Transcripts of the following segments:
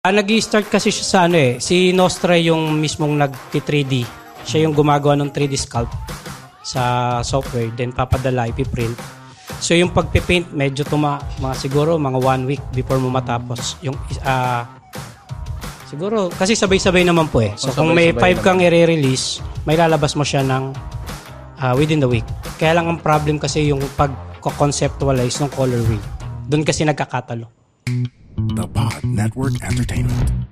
Ah, nag-start kasi siya sa ano eh. Si Nostra yung mismong nag-3D. Siya yung gumagawa ng 3D sculpt sa software. Then papadala, ipiprint. So yung pagpipaint, medyo tuma, mga siguro mga one week before mo matapos. Yung, ah, siguro, kasi sabay-sabay naman po eh. So kung may five kang i-release, may lalabas mo siya ng ah, within the week. Kaya lang ang problem kasi yung pag-conceptualize ng color wheel. Doon kasi nagkakatalo. The Pod Network Entertainment.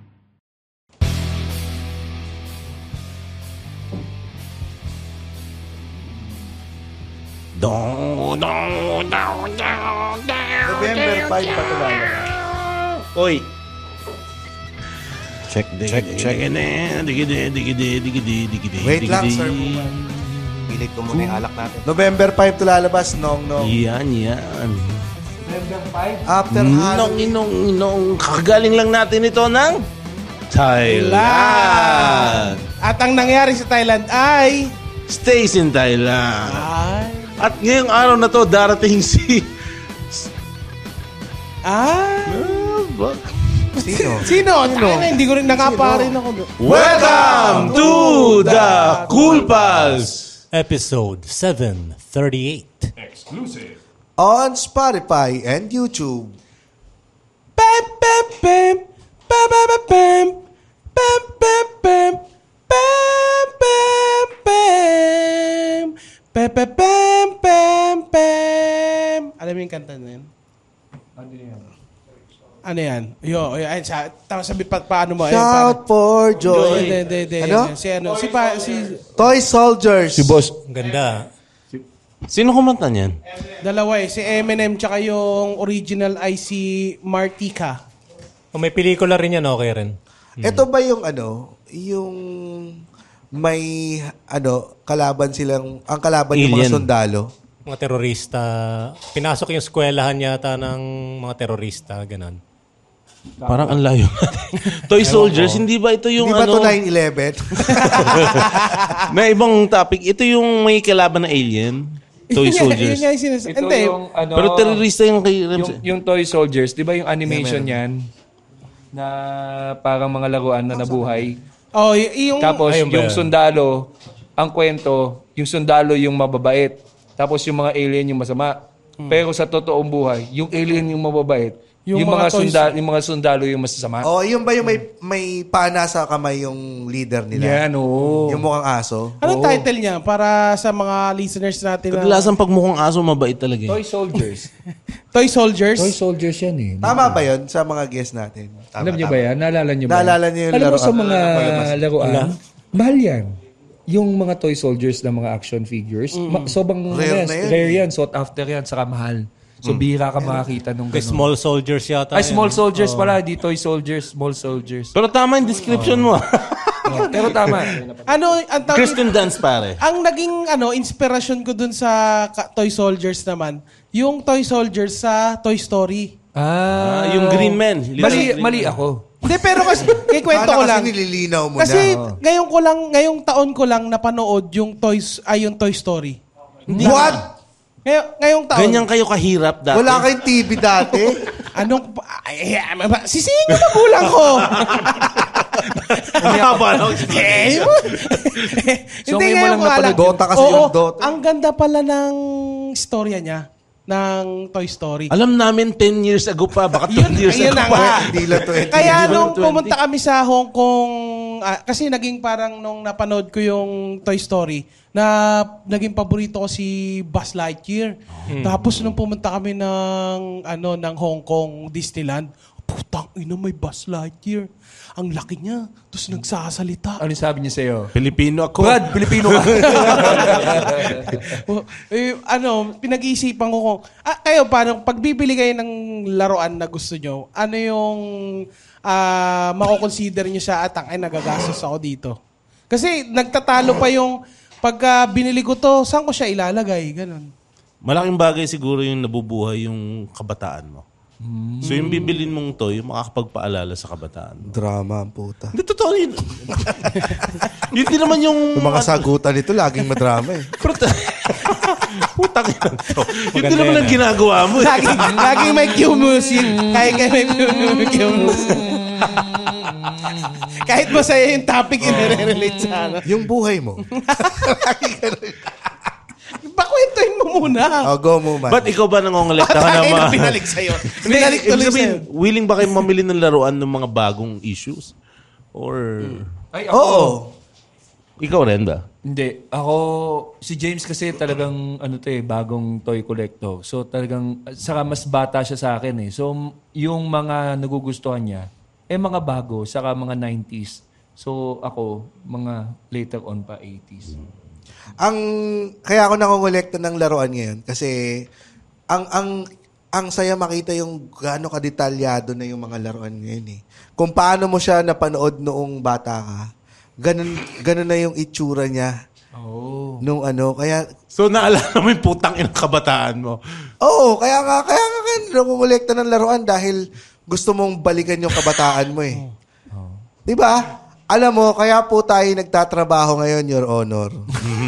November 5 pa ito lalabas. Oy, Check, check, check. digide, digide, digide, digide, digide. Wait lang, Sir. Pilit ko muna yung alak natin. November 5 ito lalabas, Nong Nong. Yan, yan. After Nong, Halloween. inong, inong. Kakagaling lang natin ito ng Thailand. At ang nangyari sa Thailand ay... Stays in Thailand. Ay... At ngayong araw na to, darating si... Ay... Ah, ba- Sino? Sino? Sino? hindi ko rin nakapa rin ako. doon. Welcome to the Cool Pals! Episode 738. On Spotify and YouTube. Pam, pam, pam. Pam, pam, pam, pam. Pam, pam, pam. Pam, pam, pam. Pam, pam, pam, pam, pam. Alam mo yung kanta na yun? Ano yan? Ano yan? Yo, yo, ay, sa, tapos sabi pa, paano mo? ayun, Shout for joy. Hindi, hindi, hindi. Ano? Si ano? Si pa, si Toy Soldiers. Si boss. Ang ganda. Sino kumanta niyan? dalawa eh. Si Eminem tsaka yung original ay si Martika. Kung may pelikula rin yan, okay rin. Ito ba yung ano, yung may ano, kalaban silang, ang kalaban yung mga Alien. sundalo. Mga terorista. Pinasok yung eskwelahan yata ng mga terorista. Ganon. Parang ang layo. Toy Soldiers, hindi ba ito yung Hindi ba ano? ito 9-11? May ibang topic. Ito yung may kalaban na alien. Toy Yun Soldiers. Yun nga yung sinas- Ito Hindi. yung ano, Pero terrorista yung kay yung, Ramsey. yung Toy Soldiers, di ba yung animation yan? Na parang mga laruan na nabuhay. Oh, y- yung... Tapos Ayun ba yung yan? sundalo, ang kwento, yung sundalo yung mababait. Tapos yung mga alien yung masama. Pero sa totoong buhay, yung alien yung mababait. Yung Yung, mga mga, toys- sundalo, yung mga sundalo yung masasama. o, yung ba yung may, may pana sa kamay yung leader nila? Yan, oo. Yung mukhang aso? Anong title niya para sa mga listeners natin na Kadalasan pag mukhang aso, mabait talaga. eh. Toy Soldiers. Toy Soldiers? Toy Soldiers yan eh. Tama ba yun sa mga guests natin? Tama, Alam niyo tama. ba yan? Naalala niyo ba? Naalala niyo yung Alam mo laruan? sa mga Palabas. laruan, mahal yan. Yung mga toy soldiers na mga action figures, ma- sobrang Rare na yan rare eh. yan, sought after yan, saka mahal. So bihira ka makakita nung ganun. small soldiers yata. Ay, small soldiers pala, di toy soldiers, small soldiers. Pero tama yung description mo. ah. Oh, pero tama. Ano, ang tawag- Christian dance pare. Ang naging ano, inspirasyon ko dun sa ka- Toy Soldiers naman, yung Toy Soldiers sa Toy Story. Ah, yung Green Man. Mali, Green mali Man. ako. Hindi, pero kasi, kay kwento Sana ko kasi lang. nililinaw mo Kasi na. ngayon ko lang, ngayong taon ko lang napanood yung Toys, ay yung Toy Story. What? Ngayon, ngayong taon. Ganyan kayo kahirap dati. Wala kayong TV dati? Anong, ay, ay, ay, sisihin yung magulang ko. eh, So, hindi ngayon lang ko alam. Dota kasi Oo, yung Dota. Ang ganda pala ng storya niya ng Toy Story. Alam namin 10 years ago pa, baka 20 years ayun ago na pa. nga. Hindi lang 20. Kaya Hindi nung ng 20? pumunta kami sa Hong Kong, ah, kasi naging parang nung napanood ko yung Toy Story, na naging paborito ko si Buzz Lightyear. Hmm. Tapos nung pumunta kami ng ano ng Hong Kong Disneyland, putang ina may Buzz Lightyear. Ang laki niya. Tapos nagsasalita. Ano sabi niya sa'yo? Pilipino ako. Brad, Pilipino ka. Oh, eh, ano, pinag-iisipan ko kung, ah, kayo, paano, pagbibili kayo ng laruan na gusto nyo, ano yung ah mako-consider nyo siya at ang ay nagagastos ako dito? Kasi nagtatalo pa yung pagka binili ko to, saan ko siya ilalagay? Ganon. Malaking bagay siguro yung nabubuhay yung kabataan mo. So yung bibilin mong toy, makakapagpaalala sa kabataan mo. Drama ang puta. Hindi, totoo yun. yun din naman yung... Yung mga sagutan nito, laging madrama eh. Putang ina to. Yun din naman ang ginagawa mo. eh. Laging, laging may cue music. Kaya kaya may cue music. Kahit masaya yung topic, i-relate sa ano. Yung buhay mo. Pakwentuhin mo muna. oh, go mo man. Ba't ikaw ba nangongolekta ka ng Ay, mga... binalik sa'yo. Hindi, Binalik ibig tuloy sabihin, sa'yo. willing ba kayo mamili ng laruan ng mga bagong issues? Or... Ay, ako, Oo. Ikaw rin ba? Hindi. Ako, si James kasi talagang, ano to eh, bagong toy collector. So talagang, saka mas bata siya sa akin eh. So yung mga nagugustuhan niya, eh mga bago, saka mga 90s. So ako, mga later on pa 80s. Ang kaya ako nangongolekta ng laruan ngayon kasi ang ang ang saya makita yung gaano kadetalyado na yung mga laruan ngayon eh. Kung paano mo siya napanood noong bata ka, ganun ganun na yung itsura niya. Oh. Nung ano, kaya So naalala mo yung putang inang kabataan mo. Oo, kaya nga kaya nga kaya nangongolekta ng laruan dahil gusto mong balikan yung kabataan mo eh. 'Di ba? Alam mo, kaya po tayo nagtatrabaho ngayon, Your Honor.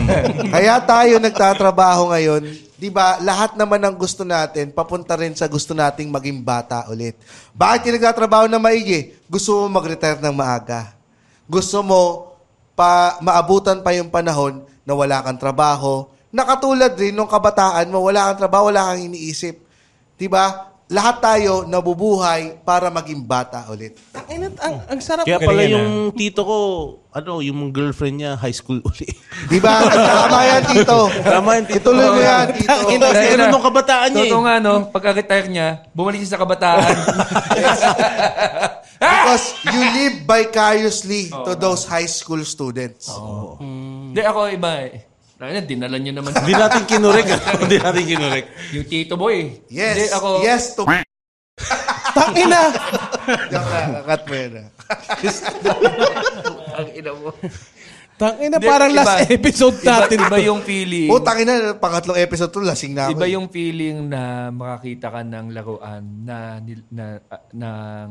kaya tayo nagtatrabaho ngayon, 'di ba? Lahat naman ng gusto natin papunta rin sa gusto nating maging bata ulit. Bakit ka nagtatrabaho na maigi? Gusto mo mag-retire ng maaga. Gusto mo pa maabutan pa yung panahon na wala kang trabaho. Nakatulad rin nung kabataan mo, wala kang trabaho, wala kang iniisip. 'Di ba? Lahat tayo nabubuhay para maging bata ulit. Ang, ang, ang sarap. Kaya pala yung tito ko, ano, yung girlfriend niya, high school uli. 'Di ba? Tama yan, Tito. Tama yan, Tito. Ituloy mo yan, Tito. Kasi ganun nung kabataan niya eh. Totoo nga, no? Pagka-retire niya, bumalik siya sa kabataan. Because you live vicariously to those high school students. Hindi, ako iba eh. Ayun, dinala niyo naman. Hindi natin kinurek. ah. Hindi natin kinurek. yung tito boy. Yes. Hindi, ako, Yes to... Tangina. Diyan ka, kakat mo yan. ah. Ang ina mo. Tangina, parang iba. last episode Iba, natin. iba to. yung feeling. Putang ina, pangatlong episode to, lasing na ako. Iba yung feeling na makakita ka ng laruan na, nil- na, ah, ng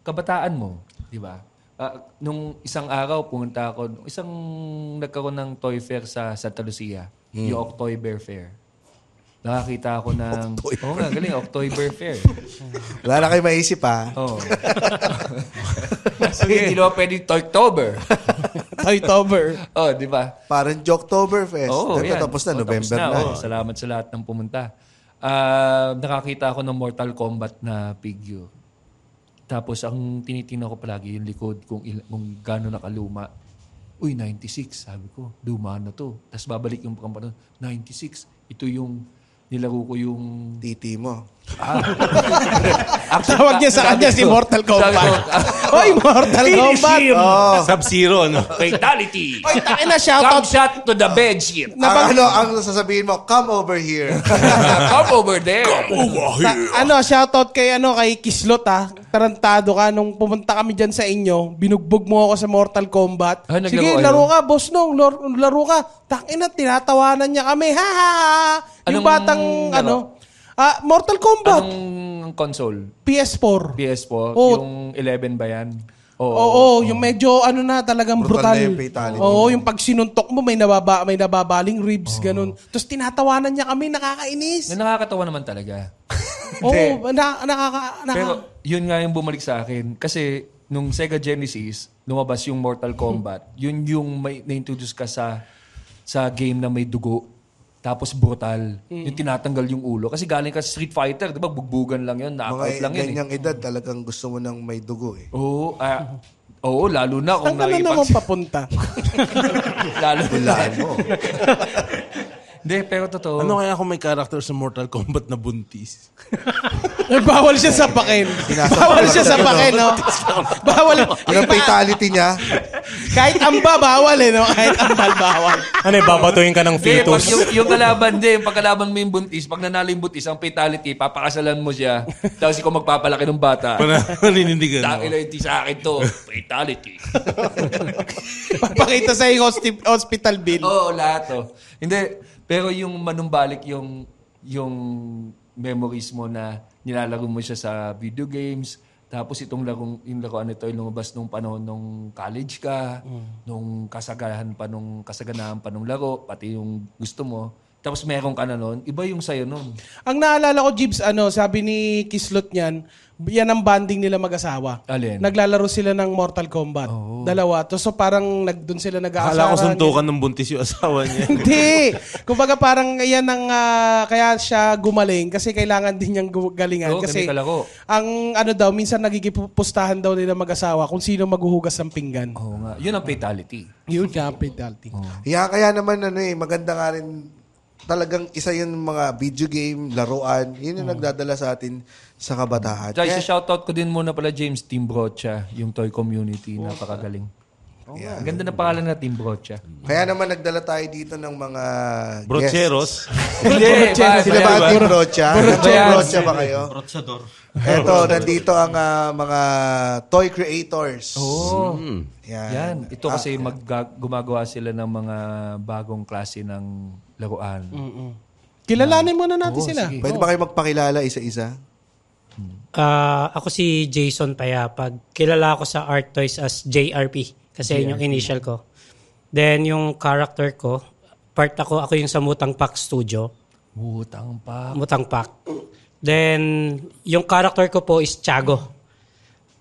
kabataan mo, di ba? Ah, nung isang araw, pumunta ako, nung isang nagkaroon ng toy fair sa Santa Lucia, yung October Fair. Nakakita ako ng... Oo nga, galing, October Fair. Wala na kayo maisip ha. Oo. Hindi naman pwedeng Toytober. Toytober. oh, di ba? Parang Joktoberfest. Oo, Ito, yan. tapos na, Oh, November tapos na. oh. Salamat sa lahat ng pumunta. Ah, nakakita ako ng Mortal Kombat na figure. Tapos ang tinitingnan ko palagi yung likod kung, il- kung gano'n nakaluma. Uy, 96. Sabi ko, luma na to. Tapos babalik yung pagkampanon, 96. Ito yung nilaro ko yung... Titi mo. Tawag niya sa kanya si Mortal Kombat. Hoy, Mortal Kombat. Oh. Sub-zero, no? Fatality! Hoy, tangina, Come shoutout. shot to the bedsheet. ang ano, ang sasabihin mo, come over here. Come over there. Ta- ano, shoutout kay ano kay Kislot ah. Tarantado ka nung pumunta kami diyan sa inyo, binugbog mo ako sa Mortal Kombat. Ah, Sige, laro ka, boss nong, laro, laro ka. Tangina, tinatawanan niya kami. Ha ha ha. Yung Anong batang laro? ano, ah, Mortal Kombat, Anong console? PS4. PS4? Oh. Yung 11 ba yan? Oo. Oo, yung medyo ano na talagang Brutal brutal. na yung fatality. Oo, yung pag sinuntok mo may nababa may nababaling ribs ganun. Tapos tinatawanan niya kami nakakainis. Na nakakatawa naman talaga. Oo, na, nakaka, naka, Pero yun nga yung bumalik sa akin. Kasi nung Sega Genesis, lumabas yung Mortal Kombat. yun yung may na-introduce ka sa sa game na may dugo. Tapos brutal. Yung tinatanggal yung ulo. Kasi galing ka sa Street Fighter, di ba? Bugbugan lang yun. Knockout Mga lang yun. Eh. ganyang edad, talagang gusto mo nang may dugo eh. Oo. ah, oo, lalo na kung Saan ka na naman nakipag... papunta? lalo na. mo. Hindi, pero totoo. Ano kaya kung may character sa Mortal Kombat na buntis? Eh, bawal siya sa pakin. bawal siya sa pakin, no? bawal. Yung fatality niya, Kahit amba, bawal eh, no? Kahit ambal, bawal. Ano eh, babatuhin ka ng Hindi, pag fetus. yung, yung kalaban din, pag kalaban mo yung buntis, pag nanalo yung buntis, ang fatality, papakasalan mo siya. Tapos ikaw magpapalaki ng bata. Pananindigan mo. Dahil hindi sa akin to, fatality. Papakita sa hospi- hospital bill. Oo, lahat to. Hindi, pero yung manumbalik yung yung memories mo na nilalaro mo siya sa video games, tapos itong larong, yung laruan nito ay lumabas nung panahon nung college ka, nung kasagahan pa nung kasaganahan pa nung laro, pati yung gusto mo, tapos meron ka na nun, iba yung sa'yo nun. Ang naalala ko, Jibs, ano, sabi ni Kislot niyan, yan ang banding nila mag-asawa. Alin? Naglalaro sila ng Mortal Kombat. Dalawa. To, so parang nag, doon sila nag-aasawa. Akala ko suntukan ng buntis yung asawa niya. Hindi. Kumbaga parang yan ang ah, kaya siya gumaling kasi kailangan din niyang gu- galingan Oo, kasi kalako. ang ano daw minsan nagigipustahan daw nila mag-asawa kung sino maghuhugas ng pinggan. Oo nga. Yun ang fatality. Yun nga ang penalty. Kaya, kaya naman ano eh, maganda nga rin talagang isa yun mga video game, laruan. Yun yung nagdadala sa atin sa kabataan. Jai, Kaya- sa shoutout ko din muna pala James Team Brocha, yung toy community, napakagaling. Ang ganda na pangalan na Team Brocha. Kaya naman nagdala tayo dito ng mga Brocheros. Hindi, guests. Sila ba Team Brocha? Team Brocha. Brocha ba kayo? Brochador. Eto, nandito ang ah, mga toy creators. Oo. Yan. Yan. Ito kasi mag gumagawa sila ng mga bagong klase ng laruan. Kilalanin muna natin sila. Pwede ba kayo magpakilala isa-isa? Ah, ako si Jason Payapag. Kilala ako sa Art Toys as JRP kasi yun yung initial ko. Then yung character ko, part ako, ako yung sa Mutang Pak Studio. Utang pa. Mutang Pak. Then yung character ko po is Tiago.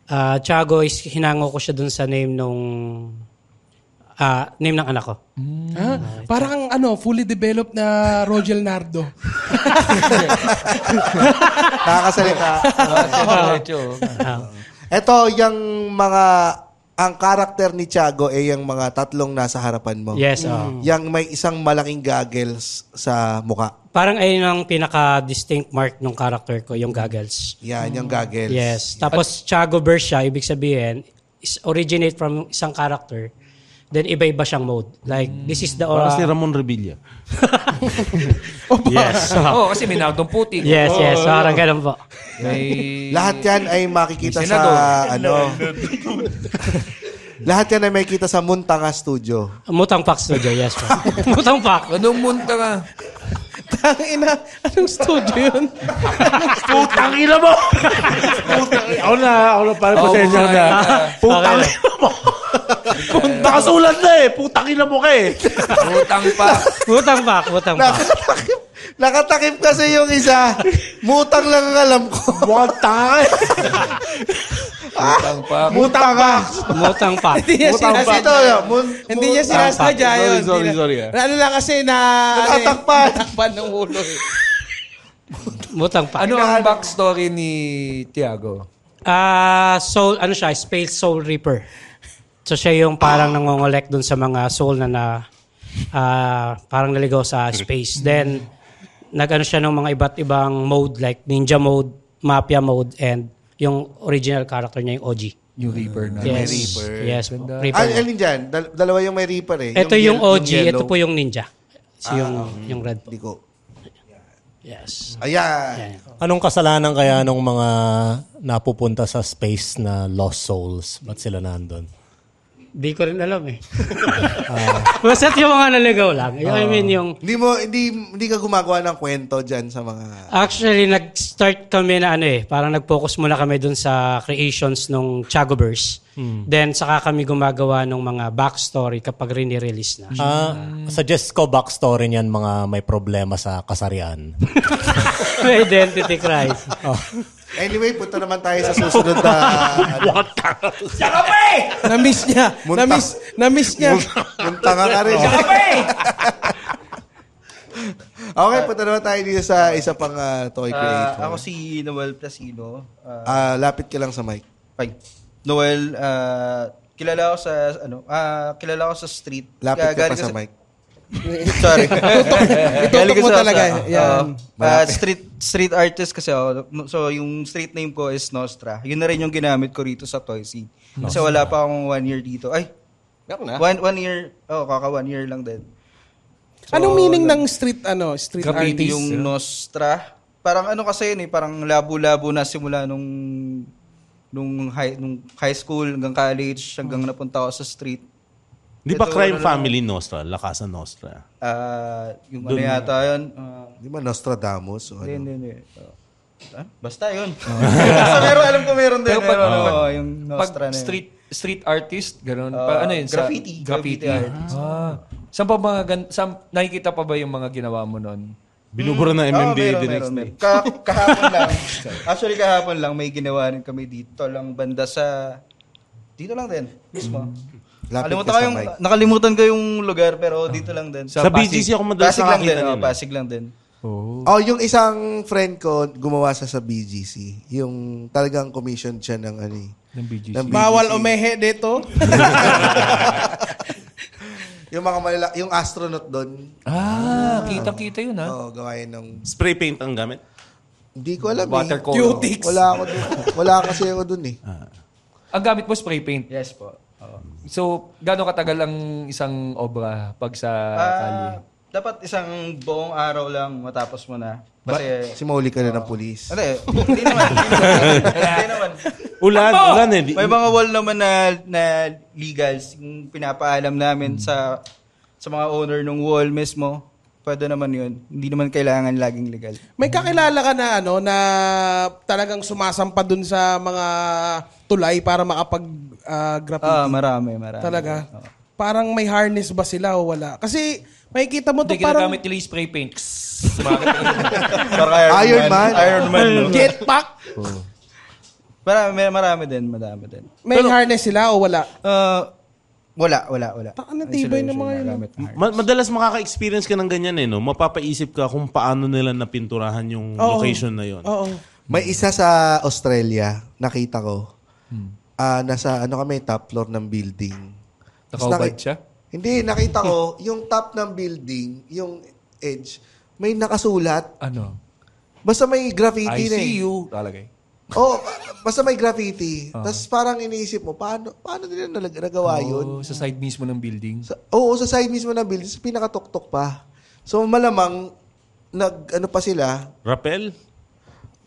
Ah, Tiago is hinango ko siya dun sa name nung ah, name ng anak ko. Ha? Parang ang ano, fully developed na Rogel Nardo. Nakakasalita. Ito, yung mga, ang karakter ni Tiago ay yung mga tatlong nasa harapan mo. Yes, oh. Yang may isang malaking goggles sa muka. Parang ayun ang pinaka-distinct mark ng character ko, yung goggles. Yan, yung goggles. Yes. Tapos Tiago Burst siya, ibig sabihin, is originate from isang character. Then iba-iba siyang mode. Like, this is the Para aura. si Ramon Revilla. yes. Oo, kasi may nautong putik. yes, yes. Parang ganun po. May... Lahat yan ay makikita sa, ano, lahat yan ay makikita sa Muntanga Studio. Mutang Pak Studio, yes po. Mutang Pak. Anong munta ka? Tang ina, anong studio yun? Putang ina mo! Putang ina. Ako na, ako na parang pasensya na. Putang ina mo! Nakasulat na eh. Putang ina mo ka eh. Utang pa. Mutang Pak, Mutang Pak. Nakatakip, nakatakip kasi yung isa. Mutang lang ang alam ko. Mukhang tanga eh. Utang pa. Mutang ka. Mutang Pak. Hindi niya Ito, sinasadya. mun- Hindi niya sinasadya Sorry, yun. sorry, na- sorry, ah. Ano lang kasi na... Natatakpan. Natakpan ng ulo. eh. Mutang Pak. Ano ang backstory ni Tiago? Ah, soul, ano siya, Space Soul Reaper. So siya yung parang nangongolek dun sa mga soul na na ah, parang naligaw sa space. Then, nag-ano siya ng mga iba't ibang mode like ninja mode, mafia mode, and yung original character niya, yung OG. Yung Reaper na. Yes. Reaper. Yes, Al- Reaper. alin dyan? Dal- dalawa yung may Reaper eh. Ito yung, yel- OG, yellow. ito po yung ninja. So yung, yung red po. Hindi ko. Yes. Ayan. Yan. Anong kasalanan kaya nung mga napupunta sa space na lost souls? Ba't sila nandun? Di ko rin alam eh. Basta yung mga naligaw lang. Yung, I mean, yung Hindi mo, hindi, hindi ka gumagawa ng kwento dyan sa mga... Actually, nag-start kami na ano eh, parang nag-focus muna kami dun sa creations nung Chagoverse. Then, saka kami gumagawa ng mga backstory kapag rini-release na. Ah, suggest ko backstory niyan mga may problema sa kasarian. Identity crisis. Anyway, punta naman tayo sa susunod na... ano, Na-miss niya. Munta. Na-miss, na-miss niya. Punta nga ka rin. okay, punta naman tayo dito sa isa pang ah, toy Ah, creator. ako si Noel Placino. Ah, Ah, lapit ka lang sa mic. Ay, Noel, ah, kilala ko sa ano, ah, kilala ko sa street. Lapit ka pa galing sa mic. Sorry. Itutok mo talaga. Yan. Oo. Ah, street street artist kasi ako. So yung street name ko is Nostra. Yun na rin yung ginamit ko rito sa Toysy. Kasi wala pa akong one year dito. Ay, one, one year, oh, kaka one year lang din. So, Anong meaning ng street ano, street artist? Yung Nostra. Parang ano kasi yun eh, parang labo-labo na simula nung nung high, nung high school hanggang college hanggang napunta ako sa street. Di ba crime ano, family Nostra? Lakasan Nostra. Ah, yung ano yata yun. ah, Di ba Nostradamus? O Hindi, ano? hindi, hindi. Ah, basta yun. basta meron, alam ko meron din. Pero pag- meron, pag- oo, yung Pag Nostra na yun. street street artist, gano'n. Ah, pa, ano yun? sa- graffiti. Graffiti. Graffiti artist. Ah, Saan pa mga, gan- saan, nakikita pa ba yung mga ginawa mo nun? Binubura ng Oo, MMDA Ah, meron, the next meron, day. meron. Ka- kahapon lang. Actually, kahapon lang may ginawa rin kami dito lang banda sa... Dito lang din, mismo. Lapit Nakalimutan ka ko yung, mic. nakalimutan ko yung lugar pero dito lang din. Sa, BGC ako madalas Pasig lang din, oh, nila. Pasig lang din. Oh, yung isang friend ko, gumawa siya sa BGC. Yung talagang commission siya ng ano eh, Ng BGC. ng Bawal umehe dito. Yung mga malala, yung astronaut doon. Ah, kita-kita yun ha. Oo, gawain ng... Spray paint ang gamit. Hindi ko alam Water eh. color. Cutics. Wala ako doon. Wala kasi ako doon eh. Ang gamit mo spray paint. Yes po. So, gaano katagal ang isang obra pag sa kalye? Ah, dapat isang buong araw lang matapos mo na. Kasi... Kasi mahuli ka na ng pulis. Hindi, hindi naman. Hindi naman. Hindi naman. Ulan, ulan eh. Di- May mga wall naman na, na legals yung pinapaalam namin sa sa mga owner ng wall mismo. Pwede naman yun. Hindi naman kailangan laging legal. May kakilala ka na ano na talagang sumasampa dun sa mga tulay para makapag ah, graffiti. Ah, marami, marami. Talaga. Parang may harness ba sila o wala? Kasi makikita mo to Hindi, parang ginagamit nila yung spray paint. Parang Iron, Iron Man. Man. Iron Man. no? jetpack. Marami, may- marami din, marami din. May harness sila o wala? Ah, wala, wala, wala. Taka na, Ay, tibay ng mga yun, Ma- madalas makaka-experience ka ng ganyan eh, no? Mapapaisip ka kung paano nila napinturahan yung Oo. location na yon. Oo. May isa sa Australia, nakita ko. Ah, nasa ano kami, top floor ng building. Tapos Nakaubad naki- siya? Hindi, nakita ko, yung top ng building, yung edge, may nakasulat. Ano? Basta may graffiti I na eh. see you. Talagay. Oh, basta may graffiti. Tapos parang iniisip mo, paano, paano nila nalag- nagawa yun? Oh, sa side mismo ng building. Sa, oo, sa side mismo ng building, sa pinakatuktok pa. So malamang, nag, ano pa sila, Rappel?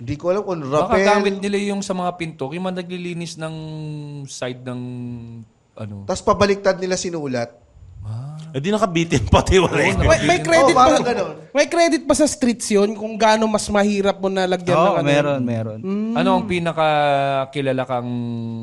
hindi ko alam kung Baka rappel. gamit nila yung sa mga pinto. Yung mga naglilinis ng side ng ano. Tapos pabaliktad nila sinulat. Eh di nakabitin pati wala eh. May, may credit Oo, parang ganun. May credit ba sa streets yun kung gaano mas mahirap mo na lagyan ng Oo, ano? meron, meron. Ano ang pinaka kilala kang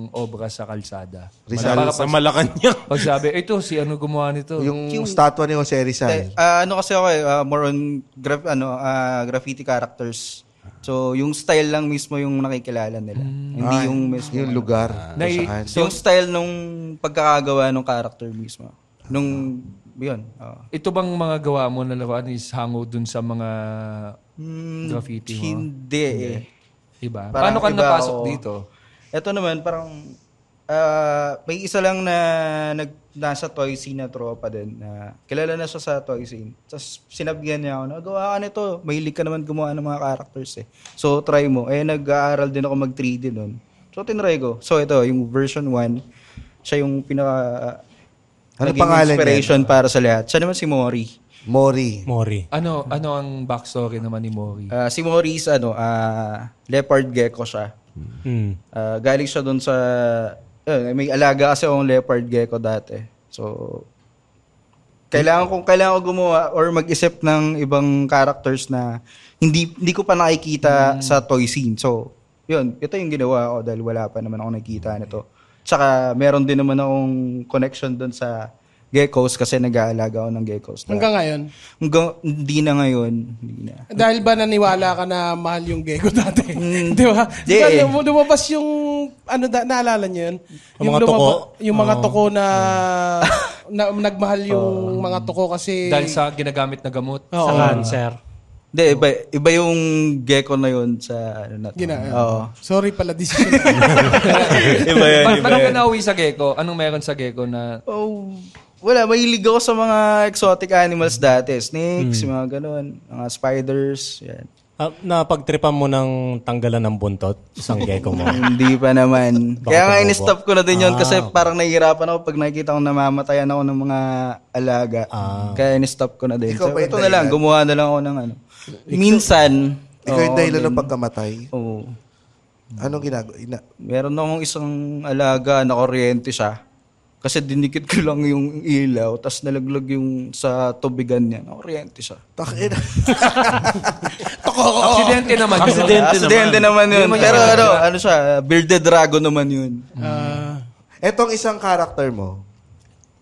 obra sa kalsada? Rizal. Sa Malacanang. pag sabi, ito, si ano gumawa nito? Yung, statwa ni Jose Rizal. Eh, ah, ano kasi ako eh, ah, more on graf- ano, ah, graffiti characters. So, yung style lang mismo yung nakikilala nila. Hindi Ah, yung mismo. Yung lugar. Na- kung saan. yung style nung pagkakagawa ng character mismo. Nung, yun. oo. Ito bang mga gawa mo na laruan is hango dun sa mga Hmm, graffiti mo? Hindi eh. Diba? Parang Paano ka iba napasok ako. dito? Ito naman, parang, ah, may isa lang na nag, nasa toy scene na tropa din. Na, kilala na siya sa toy scene. Tapos sinabihan niya ako, nagawa ka nito. Mahilig ka naman gumawa ng mga characters eh. So, try mo. Eh, nag-aaral din ako mag 3D nun. So, tinry ko. So, ito, yung version 1, siya yung pinaka... Ano naging pangalan inspiration para sa lahat. Siya naman si Mori. Mori. Mori. Ano ano ang backstory naman ni Mori? Ah, si Mori is ano, ah, leopard gecko siya. Mm. Ah, galing siya doon sa eh, may alaga kasi akong leopard gecko dati. So kailangan kong kailangan ko gumawa or mag-isip ng ibang characters na hindi hindi ko pa nakikita sa toy scene. So, yun, ito yung ginawa ko dahil wala pa naman ako nakikita nito. Tsaka meron din naman akong connection doon sa geckos kasi nag-aalaga ako ng geckos. Hanggang ngayon. Hanggang hindi na ngayon, hindi na. Dahil ba naniwala ka na mahal yung gecko dati? Di ba? Di Di ba eh. lum- lumabas yung, ano, da, naalala niyo yun? Yung mga tuko? Yung mga tuko na, na nagmahal yung mga tuko kasi... Dahil sa ginagamit na gamot? Oo. Sa cancer. Hindi, iba, iba yung gecko na yun sa ano na to. Gina, Oo. Sorry pala, decision. iba yan, Pa- iba Paano ka nauwi sa gecko? Anong meron sa gecko na... Oh, wala, mahilig ako sa mga exotic animals dati. Snakes, mga ganun. Mga spiders, yan. Ah, napagtripan mo ng tanggalan ng buntot, isang gecko mo. Hindi pa naman. Baka Kaya nga tumubo. in-stop ko na din yun kasi Ah, parang nahihirapan ako pag nakikita ko namamatayan ako ng mga alaga. Ah. Kaya in-stop ko na din. Ikaw So, ba yung ito na lang, dahilan? gumawa na lang ako ng ano. Minsan, Ikaw yung dahilan ng pagkamatay. Oo. Anong ginagawa? Ina- Meron akong isang alaga na kuryente siya. Kasi dinikit ko lang yung ilaw, tapos nalaglag yung sa tubigan niya. Kuryente siya. Takin. Aksidente naman. yun. Aksidente Aksidente naman yun. Pero ano, ano siya, bearded dragon naman yun. Ah, Etong isang character mo,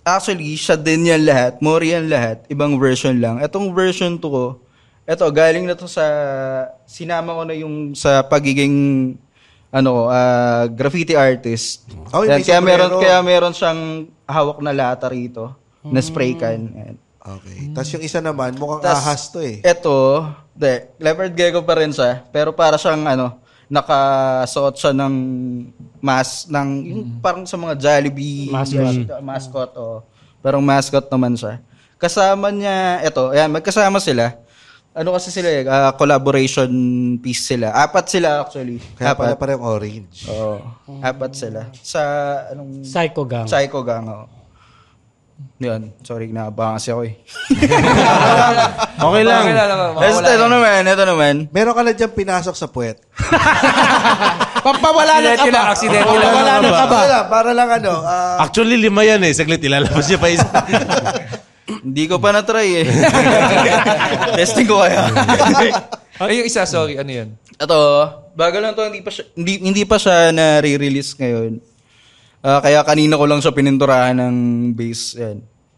Actually, siya din yan lahat. Mori yan lahat. Ibang version lang. Etong version 2 ko, eto, galing na to sa, sinama ko na yung sa pagiging, ano, ah, graffiti artist. Oh, yung Yan, may kaya meron, sombrero. kaya meron siyang hawak na lata rito, na spray can. Yan. Okay. Tapos yung isa naman, mukhang Tas, ahas to eh. Eto, de, leopard gecko pa rin siya, pero para siyang ano, nakasuot siya ng mask, ng, yung parang sa mga Jollibee. Mascot. mascot, oh. Parang mascot naman siya. Kasama niya, eto, ayan, magkasama sila. Ano kasi sila eh, ah, collaboration piece sila. Apat sila actually. Kaya pala Apat. parang orange. Oo. Apat sila. Sa, anong, Psycho Gang. Psycho Gang, oh. Yun, sorry, naabangan kasi ako eh. Okay lang. Okay lang, Ito, ito naman, ito naman. Meron ka na dyan pinasok sa puwet. Pampawala Accident kaba. lang, accident lang. Pampawala ng kaba. Para lang, para lang ano. ah, Actually, lima yan eh. Saglit, ilalabas niya pa isa. Hindi ko pa na-try eh. Testing ko kaya. Ay, yung isa, sorry, ano yan? Ito, bago lang to, hindi pa siya, hindi, hindi pa siya na-re-release ngayon. Ah, kaya kanina ko lang siya pininturahan ng base. Yan.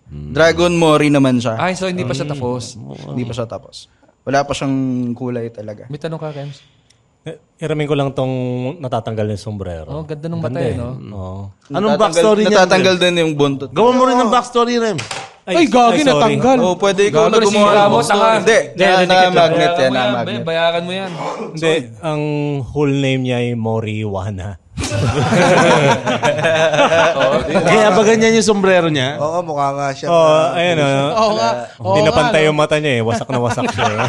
Dragon Mori naman siya. Ay, so hindi pa siya tapos. Hindi pa siya tapos. Wala pa siyang kulay talaga. May tanong ka, Kems? Eh, Iramin ko lang tong natatanggal ng sombrero. Oh, ganda ng mata eh, no? Oo. Anong Natatanggal- backstory niya? Natatanggal din yung buntot. Gawa mo rin ng backstory, Rem. Ay, gagi, sorry. natanggal. Oh, pwede ikaw na gumawa. mo, tanga. Hindi, Hindi, na, hindi, na hindi, magnet yan, na magnet. Bayaran mo yan. Hindi, ang whole name niya ay Moriwana. Kaya ba ganyan yung sombrero niya? Oo, mukha nga siya. Oo, oh, ayun. Oh. Oo nga. Hindi Oo nga, pantay no? yung mata niya eh. Wasak na wasak siya eh.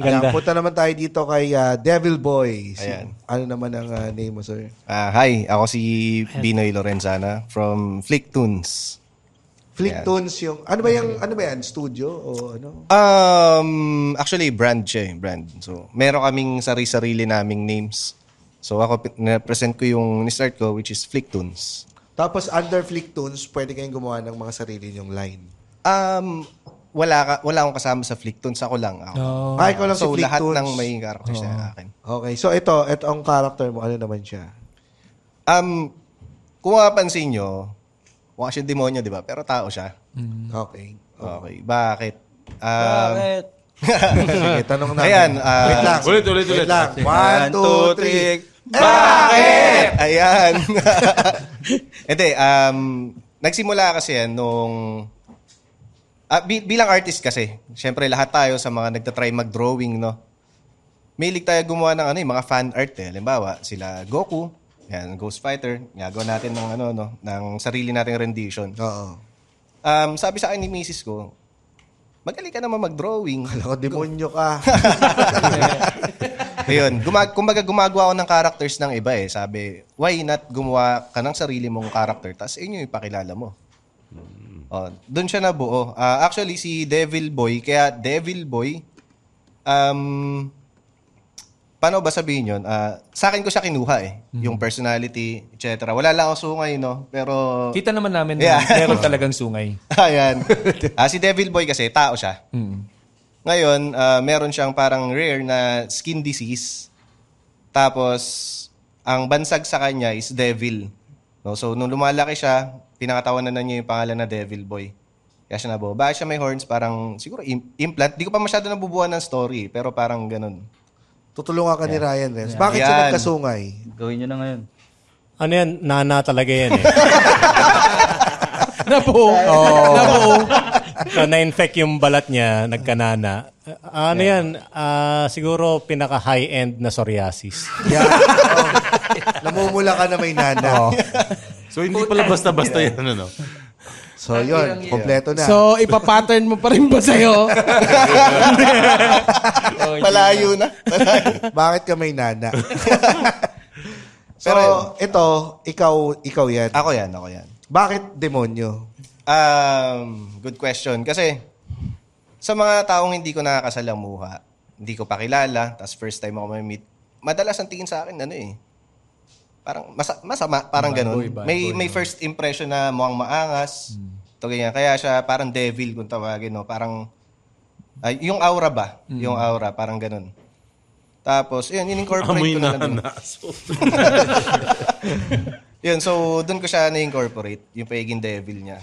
Ganda. Yan, punta naman tayo dito kay ah, Devil Boy. Si- Ayan. Ano naman ang ah, name mo, sir? Ah, hi, ako si Binoy Lorenzana from Flick Tunes. Flick Tunes yung... Ano ba yung... Ano ba yan? Studio? O ano? Um, actually, brand siya eh, brand. So, meron kaming sarili-sarili naming names. So, ako, na-present ko yung ni-start ko, which is Flick Tunes. Tapos under Flick Tunes, pwede kayong gumawa ng mga sarili nyong line. Um, wala, ka, wala akong kasama sa Flick Tunes. Ako lang. Ako. Ah, ikaw lang si so, Flick lahat ng may characters na akin. Okay. So ito, ito ang character mo. Ano naman siya? Um, kung mapapansin nyo, mukha siya demonyo, di ba? Pero tao siya. Okay. Okay. Bakit? Um, Sige, tanong namin. Ayan, ah, wait lang. ulit, ulit, Wait ulit. lang. One, two, three. Bakit? Ayan. Hindi, um, nagsimula kasi yan nung... Ah, bi- bilang artist kasi, syempre lahat tayo sa mga nagtatry mag-drawing, no? May tayo gumawa ng ano, yung mga fan art eh. Halimbawa, sila Goku, yan, Ghost Fighter, gagawa natin ng ano, no, ng sarili nating rendition. Oo. Um, sabi sa akin ni misis ko, magaling ka naman mag-drawing. Alam ko, demonyo ka. Ayun, gumag kumbaga gumagawa ako ng characters ng iba eh. Sabi, why not gumawa ka ng sarili mong character tapos inyo ipakilala mo. Oh, doon siya nabuo. Ah, actually si Devil Boy, kaya Devil Boy um paano ba sabihin 'yon? Ah, sa akin ko siya kinuha eh, yung personality, etc. Wala lang ako sungay no, pero Kita naman namin Yeah. na meron talagang sungay. Ayan. Ah, si Devil Boy kasi, tao siya. Mm. Ngayon, ah, meron siyang parang rare na skin disease. Tapos, ang bansag sa kanya is Devil. No? So, nung lumalaki siya, pinakatawanan na niya yung pangalan na Devil Boy. Kaya siya nabuo. Bakit siya may horns? Parang, siguro, im- implant. Di ko pa masyado nabubuhan ng story, pero parang ganun. Tutulungan ka ni Ryan Renz. Bakit siya Yan. nagkasungay? Gawin nyo na ngayon. Ano yan? Nana talaga yan eh. Nabuo. Nabuo. so, na-infect yung balat niya, nagkanana. Ah, ano yan? Ah, siguro pinaka-high-end na psoriasis. Yan. Oh. Namumula ka na may nana. So, hindi pala basta-basta yan, ano? So, yun. Kompleto na. So, ipapattern mo pa rin ba sa'yo? Palayo na. Bakit ka may nana? so, ito, ikaw, ikaw yan. ako yan, ako yan. Bakit demonyo? Um, good question. Kasi, sa mga taong hindi ko nakakasalamuha, hindi ko pakilala, tapos first time ako may meet, madalas ang tingin sa akin, ano eh, parang masa- masama, parang ganun. may may first impression na mukhang maangas, to ganyan. Kaya siya parang devil kung tawagin, no? Parang, ay, yung aura ba? Yung aura, parang ganun. Tapos, yun, in-incorporate Amoy ko na na lang. Yun, so doon ko siya na-incorporate, yung pagiging devil niya.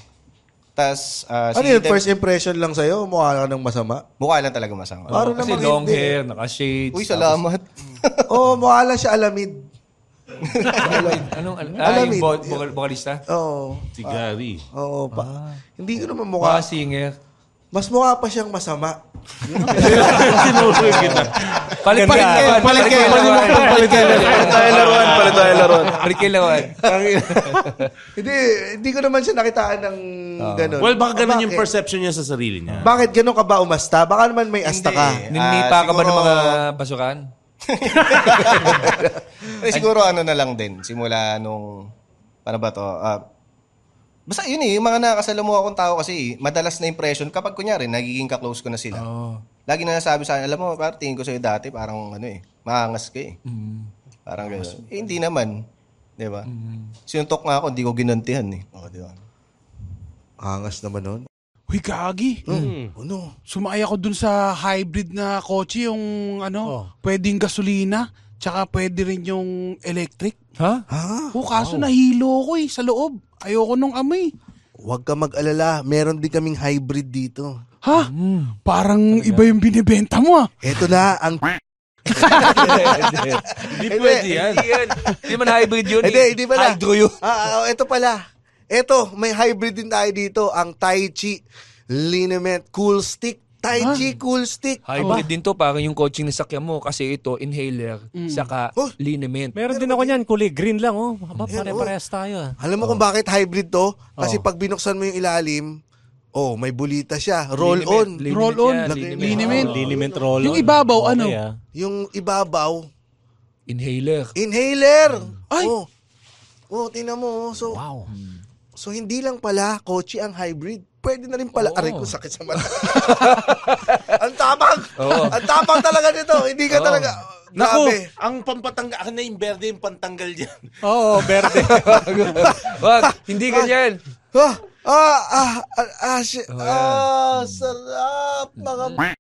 Tapos, ah, Ano si yun, Dev- first impression lang sa'yo? Mukha ka ng masama? mukha lang talaga masama. Para Kasi long hindi. hair, naka-shades. Uy, salamat. Oo, oh, mukha lang siya alamid. Anong, an- ah, Alamid. yung vo- vocal, vocalista? Oo. Si Gary. Oo. Pa. Hindi ko naman Mukha mukha. singer. Mas mukha pa siyang masama. Sinulog kita. Palit palit kayo. Palit kayo. Palit tayo laruan, palit tayo laruan. Palit kayo lawan. hindi, hindi ko naman siya nakitaan ng gano'n. Well, baka ganun yung Bakit? perception niya sa sarili niya. Bakit gano'n ka ba umasta? Baka naman may asta ka. Hindi. Nininipa ka ba ng mga basukan? Eh, siguro ano na lang din, simula nung, paano ba to? Ah, basta yun eh, yung mga nakakasalamuha akong tao kasi, madalas na impression, kapag kunyari, nagiging ka-close ko na sila. Lagi na nasabi sa akin, alam mo, parang tingin ko sa'yo dati, parang ano eh, maangas ka eh. Parang gano'n. Eh, hindi naman. Di ba? Sinuntok nga ako, hindi ko ginantihan eh. O, di ba? Angas naman nun. Uy, gagi. Ano? Sumay ako dun sa hybrid na kotse, yung ano, pwedeng gasolina, tsaka pwede rin yung electric. Ha? Ha? Oh, kaso nahilo ko eh, sa loob. Ayoko nung amoy. Huwag ka mag-alala. Meron din kaming hybrid dito. Ha? Parang iba yung binibenta mo ah. Ito na ang... Hindi pwede yan. Hindi man hybrid yun. Hindi, eh. hindi pala. Hydro yun. Ah, ah, ito pala. Ito, may hybrid din tayo dito. Ang Tai Chi Liniment Cool Stick. Tai Chi Cool Stick. Hybrid din to, parang yung coaching na sakyan mo. Kasi ito, inhaler, saka Oh. liniment. Meron din ako niyan, kulay green lang oh. Aba, pare-parehas tayo. ah. Alam mo kung bakit hybrid to? Kasi pag binuksan mo yung ilalim, oh, may bulita siya. Roll on. Liniment Roll on. Laki- liniment. Liniment. Oh, liniment roll Yung ibabaw, ano? ah. Yung ibabaw, Inhaler. inhaler. Ay! Oh. Oh, tingnan mo. oh. So, Wow. So hindi lang pala kotse ang hybrid. Pwede na rin pala. Aray ko, sakit sa mata. ang tapang. Ang tapang talaga nito. Hindi ka talaga. Naku, Grabe. ang pampatanggal, akin na yung berde yung pantanggal dyan. Oo, berde. Wag, hindi ganyan. Ah, ah, ah, ah, ah, shit. ah, sarap. Mga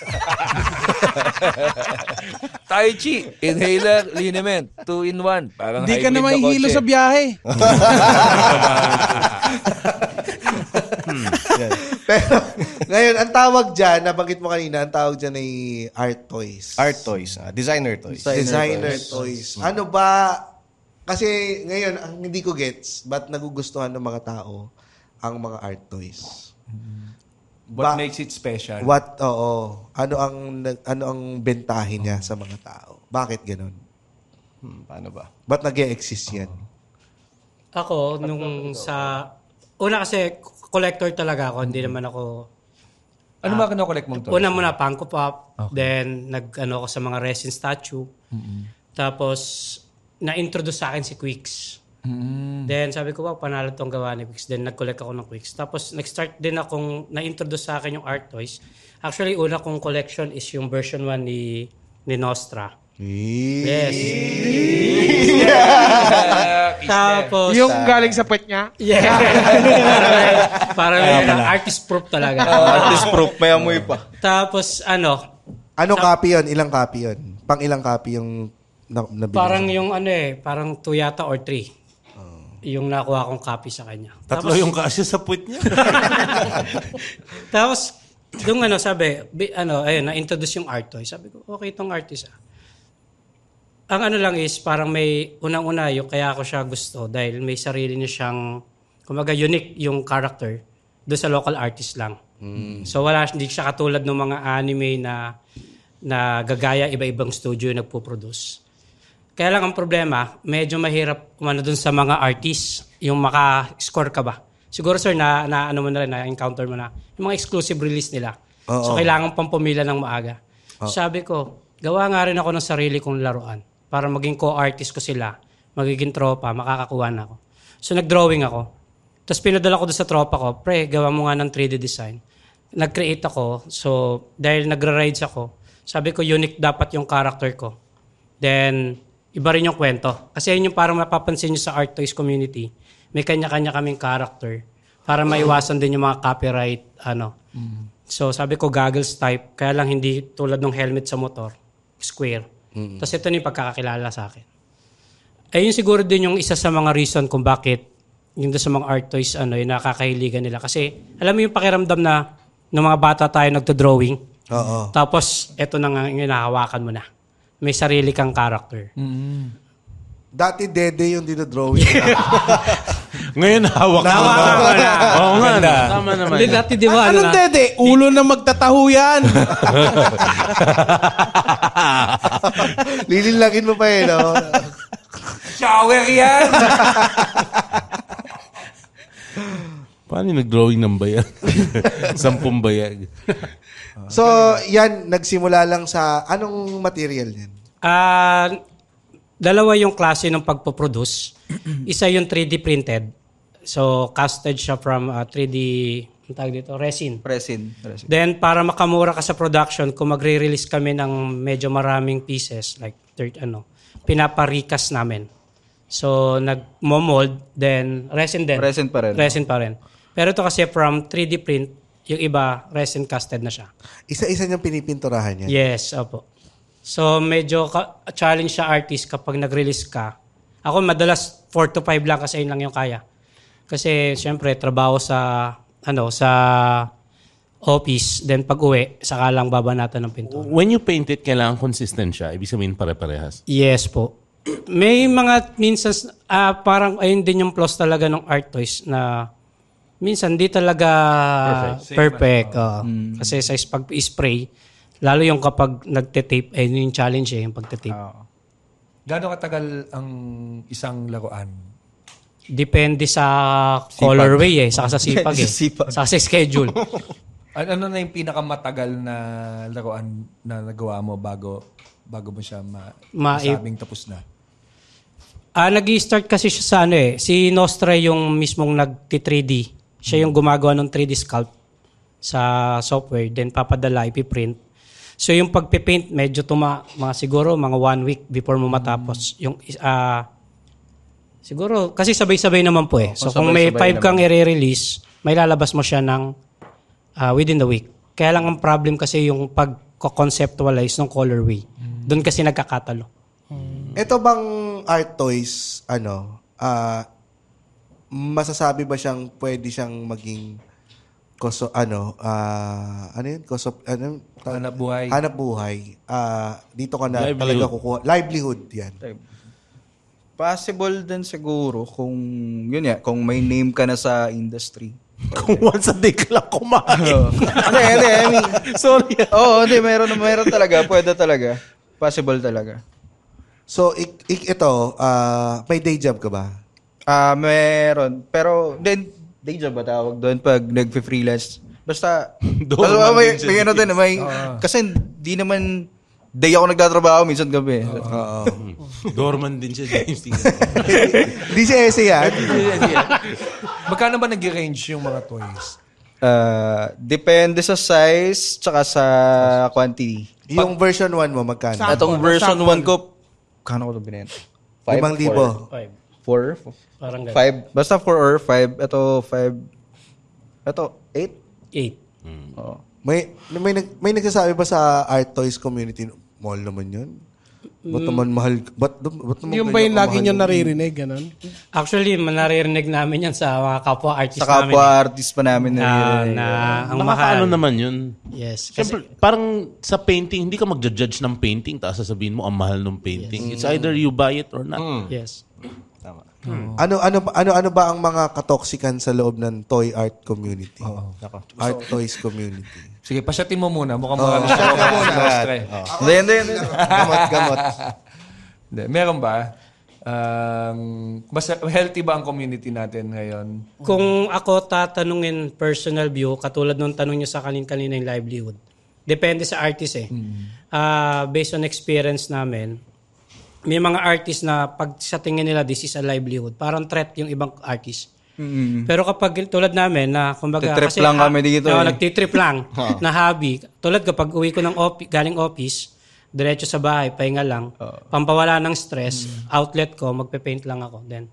Tai Chi, inhaler, liniment. Two in one. Parang Hindi ka hybrid na mahihilo kotse. sa biyahe. Pero, ngayon, ang tawag dyan, nabanggit mo kanina, ang tawag dyan ay art toys. Art toys, ah, designer toys. Designer toys. Ano ba, kasi ngayon, ang hindi ko gets, ba't nagugustuhan ng mga tao ang mga art toys? What Ba- makes it special? What, oo, ano ang, ano ang bentahin niya sa mga tao? Bakit ganun? Hmm, paano ba? Ba't nag exist yan? Ako, nung sa... Una kasi, collector talaga ako. Hindi naman ako... Ano ba kinokollect mong to? Una muna, Funko Pop. Then, nag-ano ako sa mga resin statue. Tapos, na-introduce sa akin si Quicks. Then, sabi ko, wow, panalo tong gawa ni Quicks. Then, nag-collect ako ng Quicks. Tapos, nag-start din akong na-introduce sa akin yung art toys. Actually, una kong collection is yung version 1 ni, ni Nostra. Yes. Tapos, Yung galing sa puwet niya. Yeah. Parang artist proof talaga. Artist proof, may amoy pa. Tapos ano, Anong copy yun? Ilang copy yun? Pang ilang copy yung na, nabili parang yung ano eh, parang two yata or three. Yung nakuha kong copy sa kanya. Tatlo yung kasya sa puwit niya. Tapos, yung ano, sabi, bi- ano, ayun, na-introduce yung art toy. Sabi ko, okay itong artist ah. Ang ano lang is, parang may unang-una yung kaya ako siya gusto dahil may sarili niya siyang, kumaga unique yung character do sa local artist lang. So wala, hindi siya katulad ng mga anime na na gagaya iba-ibang studio yung nagpo-produce. Kaya lang ang problema, medyo mahirap kumano dun sa mga artists, yung maka-score ka ba. Siguro sir, na, na ano mo na rin, na-encounter mo na, yung mga exclusive release nila. So kailangan pang pumila ng maaga. Sabi ko, gawa nga rin ako ng sarili kong laruan para maging co-artist ko sila, magiging tropa, makakakuha na ako. So nag-drawing ako. Tapos pinadala ko doon sa tropa ko, pre, gawa mo nga ng 3D design. Nag-create ako. So, dahil nagra-rides ako, sabi ko, unique dapat yung character ko. Then, iba rin yung kwento. Kasi yun yung parang mapapansin nyo sa art toys community. May kanya-kanya kaming character para maiwasan din yung mga copyright, ano. So, sabi ko, goggles type. Kaya lang hindi tulad ng helmet sa motor. Square. Tapos ito na yung pagkakakilala sa akin. Ayun siguro din yung isa sa mga reason kung bakit yung sa mga art toys ano, yung nakakahiligan nila. Kasi alam mo yung pakiramdam na ng mga bata tayo nagto-drawing. Oo. Tapos eto na nga yung hinahawakan mo na. May sarili kang character. Dati dede yung dinodrawing. Ngayon, hawak na. Nahawakan mo na. Oo nga, no? tama naman. Hindi dati di ba ano Anong na? dede? Ulo na magtataho yan. Lililagin mo pa eh, no? Shower yan! Paano yung nag-drawing ng bayag? Sampung bayag. So, yan, nagsimula lang sa, anong material yan? Ah, dalawa yung klase ng pagpo-produce. Isa yung 3D printed. So, casted siya from ah, 3D, ang tawag dito, resin. Resin. Resin. Then, para makamura ka sa production, kung magre-release kami ng medyo maraming pieces, like third, ano, pinaparikas namin. So, nag-mold, then resin din. Resin pa rin. Resin pa rin. Pero ito kasi from 3D print, yung iba, resin casted na siya. Isa-isa niyang pinipinturahan yan. Yes, opo. So, medyo ka- challenge sa artist kapag nag-release ka. Ako, madalas 4 to 5 lang kasi yun lang yung kaya. Kasi, syempre, trabaho sa, ano, sa office. Then, pag uwi, saka lang babanatan ng pintura. When you paint it, kailangan consistent siya. Ibig sabihin pare-parehas. Yes po. May mga minsan, ah, parang ayun din yung plus talaga ng art toys na minsan di talaga perfect. oo. Kasi sa pag-spray, lalo yung kapag nagte-tape, ayun yung challenge eh, yung pagte-tape. Gano'ng katagal ang isang laruan? Depende sa colorway eh, saka sa sipag eh. Sipag. Saka sa schedule. Ano, na yung pinakamatagal na laruan na nagawa mo bago bago mo siya ma- Ma- masabing tapos na? Ah, nag-start kasi siya sa ano eh. Si Nostra yung mismong nag-3D. Siya yung gumagawa ng 3D sculpt sa software. Then papadala, ipiprint. So yung pagpipaint, medyo tuma, mga siguro mga one week before mo matapos. Yung, ah, siguro, kasi sabay-sabay naman po eh. So kung may five kang i-release, may lalabas mo siya ng ah, within the week. Kaya lang ang problem kasi yung pag-conceptualize ng colorway. Doon kasi nagkakatalo. Ito bang art toys, ano, ah, masasabi ba siyang pwede siyang maging koso, ano, ah, ano yun? Koso, ano, ta- Hanap buhay. Hanap buhay. Ah, dito ka na Livelihood. talaga kukuha. Livelihood yan. Possible din siguro kung, yun ya, kung may name ka na sa industry. Kung once a day ka lang kumain. Hindi, hindi. I mean, Sorry. Oo, hindi. Meron, meron talaga. Pwede talaga. Possible talaga. So, ik, ik, ito, ah, may day job ka ba? Ah, meron. Pero, then, day job ba tawag doon pag nag-freelance? Basta, Doon basta may, din may siya. ano din, may, ah. kasi di naman, day ako nagtatrabaho, minsan gabi. Ah. Oo. Dorman din siya, James. Tingnan mo. Di si Ese yan. Magkano ba nag-range yung mga toys? Ah, depende sa size, tsaka sa quantity. Yung version 1 mo, magkano? Itong version 1 ko, kano ko ito binenta? 5,000. 5,000. Four? Parang ganun. Five? Basta four or five. Ito, five. Ito, eight? Eight. Oo. May, may, nag- may nagsasabi ba sa art toys community, mall naman yun? Ba't naman mahal? Ba't, ba't naman Yung ba yung lagi nyo naririnig, ganun? Actually, manaririnig namin yan sa mga kapwa artist Sa kapwa namin. artist pa namin na, Na, na ang mahal. Nakakaano naman yun. Yes. Kasi, Siyempre, parang sa painting, hindi ka magja-judge ng painting tapos sasabihin mo ang mahal ng painting. It's either you buy it or not. yes. Ano ano ba- ano ano ba ang mga katoksikan sa loob ng toy art community? Art toys community. Sige, pasyatin mo muna. Mukhang marami siya. Nostra eh. Hindi, hindi, hindi. gamot, gamot. Hindi, meron ba? Um, basta healthy ba ang community natin ngayon? Kung ako tatanungin personal view, katulad nung tanong nyo sa kanin-kanina yung livelihood, depende sa artist eh. Ah, based on experience namin, may mga artist na pag sa tingin nila this is a livelihood, parang threat yung ibang artist. Pero kapag tulad namin na kumbaga Titrip lang kami dito Oo, eh. nagtitrip lang na hobby. Tulad kapag uwi ko ng office, galing office, diretso sa bahay, pahinga lang. Pampawala ng stress, outlet ko, magpe-paint lang ako. Then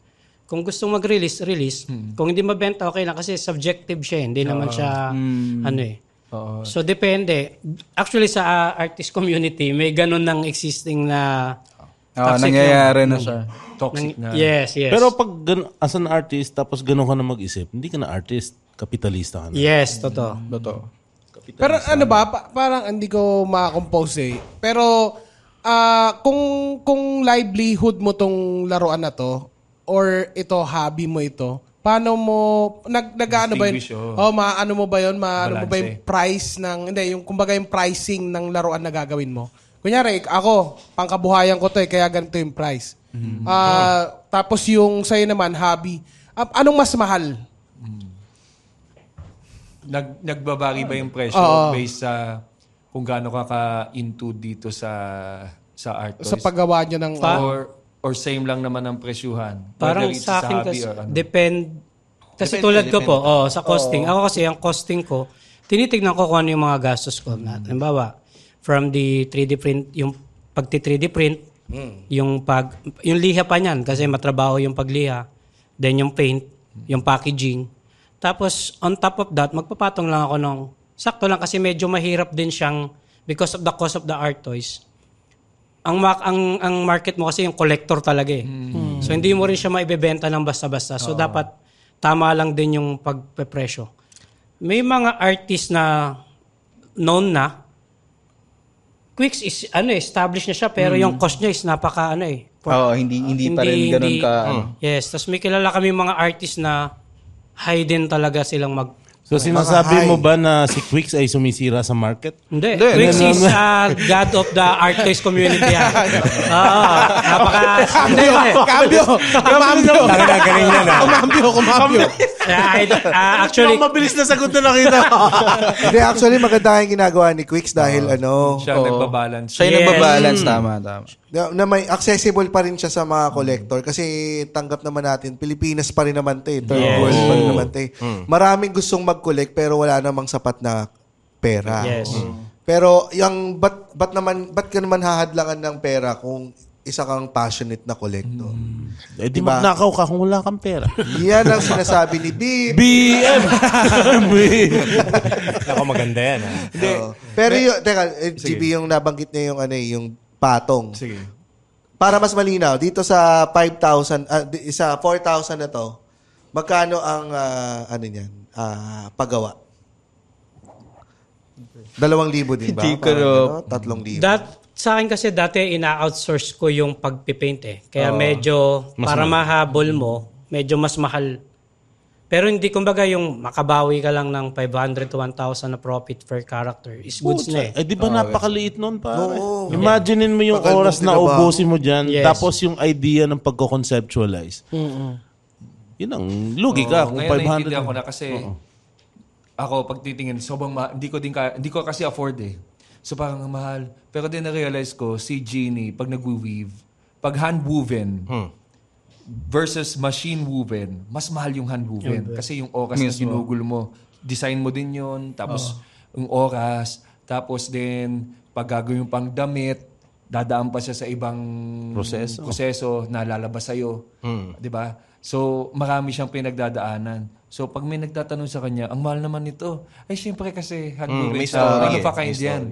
kung gusto mag-release, release. Kung hindi mabenta, okay lang kasi subjective siya. eh. Hindi naman siya ano eh. Oo. So depende. Actually sa ah, artist community, may ganun ng existing na Ah, Toxic nangyayari na siya. Toxic na. Yes, yes. Pero pag gan- as an artist, tapos ganun ka na mag-isip, hindi ka na artist, kapitalista ka na. yes, totoo. Totoo. Pero ano ba, pa- parang hindi ko makakompose eh. Pero ah, kung kung livelihood mo tong laruan na to or ito hobby mo ito, paano mo nag nag-ano ba yun? Distinguish, oh. Oh, maano mo ba 'yon? Maano mo ba yung price ng hindi yung kumbaga yung pricing ng laruan na gagawin mo? Kunyari, ako, pangkabuhayan ko to eh, kaya ganito yung price. Ah, tapos yung sa'yo naman, hobby. Ah, anong mas mahal? Nag, nagbabari ba yung presyo Oo. based sa kung gaano ka ka-into dito sa sa art toys? Sa paggawa niya ng... or, or same lang naman ang presyuhan? Parang Whether it's sa akin hobby kasi, or ano. depend, kasi Depende, tulad ko po, oh, sa costing. Ako kasi, ang costing ko, tinitignan ko kung ano yung mga gastos ko. Na, halimbawa, from the 3D print, yung pagti 3D print, yung pag, yung liha pa niyan, kasi matrabaho yung pagliha, then yung paint, yung packaging. Tapos, on top of that, magpapatong lang ako ng, sakto lang kasi medyo mahirap din siyang, because of the cost of the art toys, ang mak ang ang market mo kasi yung collector talaga eh. So hindi mo rin siya maibebenta ng basta-basta. So dapat tama lang din yung pagpepresyo. May mga artist na known na Quicks is ano eh, established na siya pero yung cost niya is napaka ano eh. Oo, hindi hindi pa rin hindi- ka ano. Yes, tapos may kilala kami mga artist na high din talaga silang mag So sinasabi mo ba na si Quicks ay sumisira sa market? Hindi. Hindi, Quicks is uh, God of the art toys community yan. Oo. napaka... Hindi, hindi. Cambio! Na galing yan ah. Yeah, I- ah, actually, mabilis na sagot na nakita ko. Hindi, actually, maganda yung ginagawa ni Quicks dahil ano, Siya nagbabalance. Siya yung Yes. nagbabalance, tama, tama. Na, na may accessible pa rin siya sa mga collector kasi tanggap naman natin Pilipinas pa rin naman 'to, eh. third Yes. world pa rin naman 'to. eh. Maraming gustong mag-collect pero wala namang sapat na pera. Yes. Pero yung bat bat naman bat ka naman hahadlangan ng pera kung isa kang passionate na collector. eh di Diba? magnakaw ka kung wala kang pera. Yan ang sinasabi ni Bib. BM! Ako maganda yan ah. Oo. Pero yung, teka, eh, GB, yung nabanggit niya yung ano eh, yung patong. Sige. Para mas malinaw, dito sa 5,000, ah, di- sa 4,000 na to, magkano ang, ah, ano niyan, ah, paggawa? Dalawang libo din ba? Hindi ko ano, Tatlong libo. that, sa akin kasi dati ina-outsource ko yung pagpipaint eh. Kaya medyo, para mahabol mo, medyo mas mahal. Pero hindi, kumbaga yung makabawi ka lang ng 500 to 1,000 na profit per character is goods na eh. Eh di ba napakaliit nun pa? Oo. Imaginein mo yung Bakal mong oras na tinabaho. ubusin mo dyan, Yes. tapos yung idea ng pagko-conceptualize. Yun ang lugi ka kung ngayon 500. naiintindihan ko na kasi ako pag titingin, sobrang ma- hindi ko din ka, hindi ko kasi afford eh. So parang ang mahal. Pero din na-realize ko, si Genie, pag nag-weave, pag hand-woven versus machine-woven, mas mahal yung hand-woven. Kasi yung oras na ginugol mo, design mo din yun, tapos yung oras, tapos din pag gagawin yung pang damit, dadaan pa siya sa ibang Proseso. proseso na lalabas sa'yo. 'Di ba? So, marami siyang pinagdadaanan. So, pag may nagtatanong sa kanya, ang mahal naman nito. Ay, syempre kasi handwoven Mm, may story One of a eh, kind may yan.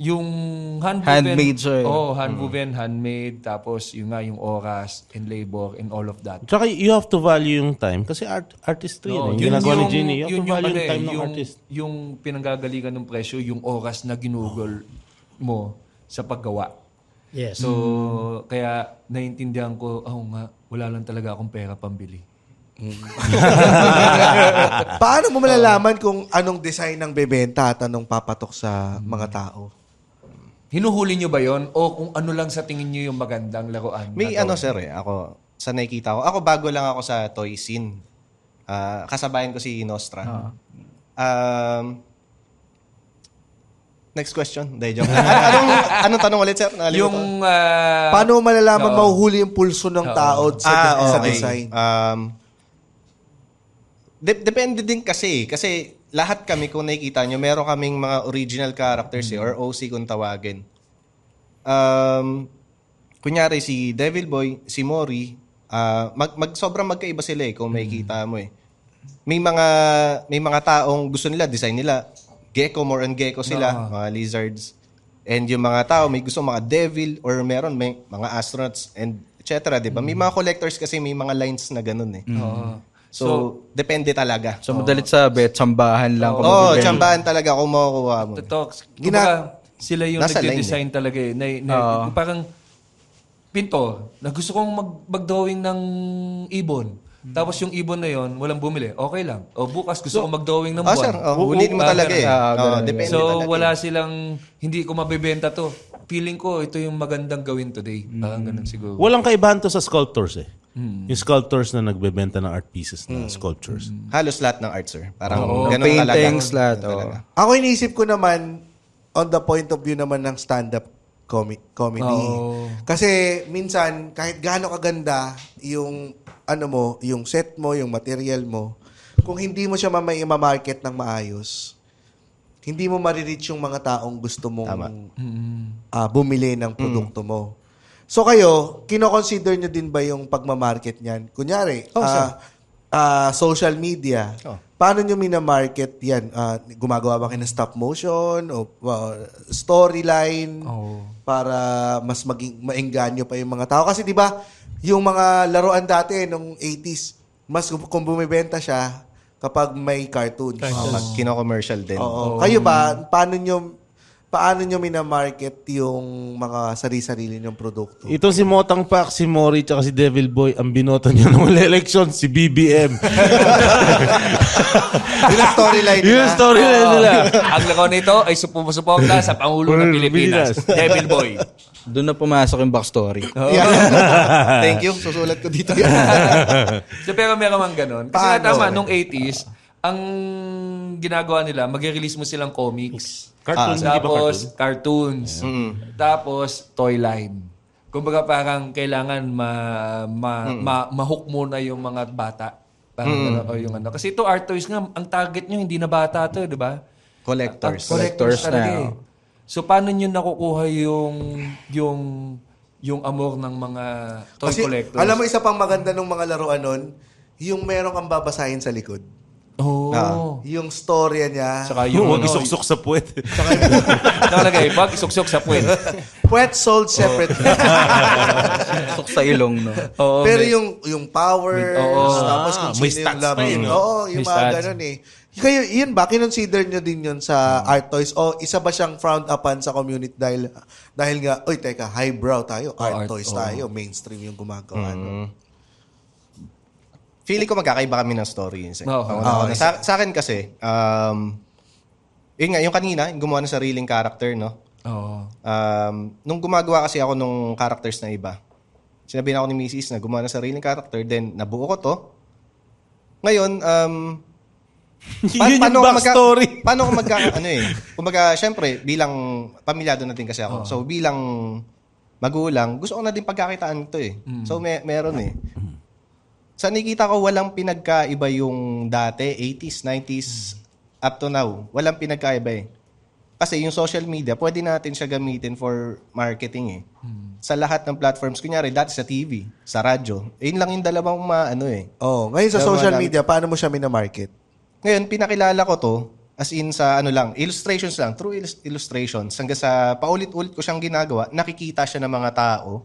Yung handwoven. Handmade siya eh. Oo, handwoven, handmade. Tapos, yung nga, yung oras and labor and all of that. Tsaka you have to value yung time kasi art artistry Oo, yun. Yung ginagawa ni Ginny. You have yun to value ano yung eh, time ng yung, artist. Yung pinanggagalingan ng presyo, yung oras na ginugol mo sa paggawa. Yes. So, kaya naiintindihan ko, oh nga, wala lang talaga akong pera pambili. Paano mo malalaman kung anong design ng bebenta at anong papatok sa mga tao? Hinuhuli nyo ba yon O kung ano lang sa tingin nyo yung magandang laruan? May na ano sir eh, ako, sa nakikita ko, ako bago lang ako sa toy scene. Ah, kasabayan ko si Nostra. Um, next question. Hindi, joke. An- anong, anong tanong ulit sir? Nakalimutan ko. Yung... ah, Paano mo malalaman oo. mahuhuli yung pulso ng tao sa, Ah, sa okay. design? Um, de- depende din kasi. Kasi lahat kami, kung nakikita nyo, meron kaming mga original characters eh, or OC kung tawagin. Um, kunyari si Devil Boy, si Mori, ah, mag, mag, sobrang magkaiba sila eh, kung makikita mo eh. May mga may mga taong gusto nila, design nila, gecko, more on gecko sila, mga lizards. And yung mga tao, may gusto mga devil or meron may mga astronauts and etc. Di ba? May mga collectors kasi may mga lines na ganun eh. Oo. So, depende talaga. So, madalit sabi, tsambahan lang. kung Oo, oh, mabibili. tsambahan talaga kung makukuha mo. Totoo. Gina- sila yung nagde-design talaga eh. Na, na, Oo. Parang pinto, na gusto kong mag, mag-drawing ng ibon. Tapos yung ibon na yon walang bumili. Okay lang. O bukas gusto kong mag-drawing ng Ah, buwan. sir, oh, huliin mo Ah, talaga eh. Ah, Oh, ganun. depende So talaga. wala eh. silang, hindi ko mabebenta to. Feeling ko, ito yung magandang gawin today. Parang ganun siguro. Walang kaibahan to sa sculptors eh. Yung sculptors na nagbebenta ng art pieces na sculptures. Halos lahat ng art, sir. Parang Oo. ganun Paintings, talaga. lahat, Ganun oo. talaga. Ako iniisip ko naman on the point of view naman ng stand-up comi- comedy. Oo. Kasi minsan, kahit gaano kaganda yung ano mo, yung set mo, yung material mo, kung hindi mo siya mamay ma-market ng maayos, hindi mo marireach yung mga taong gusto mong ah, bumili ng produkto mo. So kayo, kino-consider nyo din ba yung pagmamarket niyan? Kunyari, Oh, ah, ah, social media. Oh. Paano nyo minamarket yan? Ah, gumagawa ba kayo ng stop motion o ah, storyline para mas maging maengganyo pa yung mga tao? Kasi di ba, yung mga laruan dati nung 80s, mas kung bumibenta siya kapag may cartoons. Oh, kino-commercial din. Oo. Kayo ba, paano nyo paano nyo minamarket yung mga sarili-sarili nyong produkto? Itong si Motang Pak, si Mori, tsaka si Devil Boy, ang binoto niya ng election, si BBM. Yun ang storyline Yun nila. ang storyline nila. Ang lako nito ay sumusuporta sa Pangulo ng Pilipinas, Devil Boy. Doon na pumasok yung backstory. Thank you. Susulat ko dito. So, pero meron mang ganun. Kasi Paano? tama, nung 80s, ang ginagawa nila, mag-release mo silang comics. Cartoon, ba Tapos, cartoon? cartoons. Tapos, toy line. Kumbaga parang kailangan ma, ma, ma, ma-hook muna yung mga bata. Parang o yung ano. Kasi ito, art toys nga, ang target nyo hindi na bata to, di ba? Collectors. Ang collectors Collectors talaga na, eh. So, paano nyo nakukuha yung, yung, yung amor ng mga toy Kasi collectors? alam mo isa pang maganda ng mga laruan nun, yung meron kang babasahin sa likod. Oo. Oh. Yung storya niya. Saka Yung yung huwag ano, isuksok sa puwet. Nakalagay, pag isuksok sa puwet. Pwet sold separately. Pasok sa ilong, no? Oo, Pero may- yung yung powers, Oo. tapos kung Ah, may sino yung stats pa laban. yun, no? Oo, yung May mga stats. ganun eh. Kayo, yun ba? Kinonsider nyo din yun sa art toys? O isa ba siyang frowned upon sa community dahil dahil nga, oy, teka, highbrow tayo, art, art, toys oo. tayo, mainstream yung gumagawa. no? Feeling ko magkakaiba kami ng story. Yun, sir. Oo. Na. sa, sa akin kasi, um, yun nga, yung kanina, yung gumawa ng sariling character, no? Oo. Um, nung gumagawa kasi ako nung characters na iba, sinabi na ako ni Mrs. na gumawa ng sariling character, then nabuo ko to. Ngayon, um, pa- Yun yung backstory. Magka, paano ko magka, ano eh, kumbaga, syempre, bilang, pamilyado na din kasi ako. So, bilang magulang, gusto ko na din pagkakitaan to eh. So, may, meron eh. Sa nakita ko, walang pinagkaiba yung dati, 80s, 90s, up to now. Walang pinagkaiba eh. Kasi yung social media, pwede natin siya gamitin for marketing eh. Sa lahat ng platforms. Kunyari, dati sa TV, sa radyo. Yun lang yung dalawang ma, ano eh. Oh, ngayon sa Dalawa social lang. media, paano mo siya minamarket? Ngayon, pinakilala ko to as in sa ano lang, illustrations lang, illus- illustrations. Hanggang sa paulit-ulit ko siyang ginagawa, nakikita siya ng mga tao.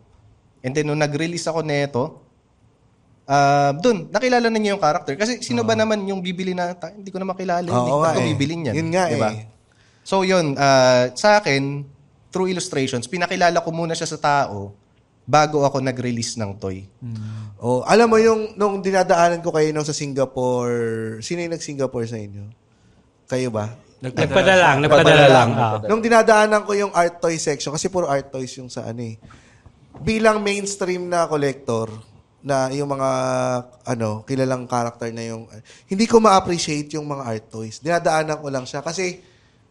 And then, nung nag-release ako neto, ah dun, nakilala na niya yung character. Kasi sino ba naman yung bibili na, "Ta- hindi ko na makilala. hindi ko eh. bibili niyan. Yun nga Diba? eh. So yun, ah, sa akin, through illustrations, pinakilala ko muna siya sa tao bago ako nag-release ng toy. Oh, alam mo yung nung dinadaanan ko kayo nung sa Singapore, sino yung nag-Singapore sa inyo? Kayo ba? Nagpadala lang, nagpadala lang. ah. Nung dinadaanan ko yung art toy section, kasi puro art toys yung sa ano eh. Bilang mainstream na collector, na yung mga ano kilalang character na yung hindi ko ma-appreciate yung mga art toys. Dinadaanan ko lang siya kasi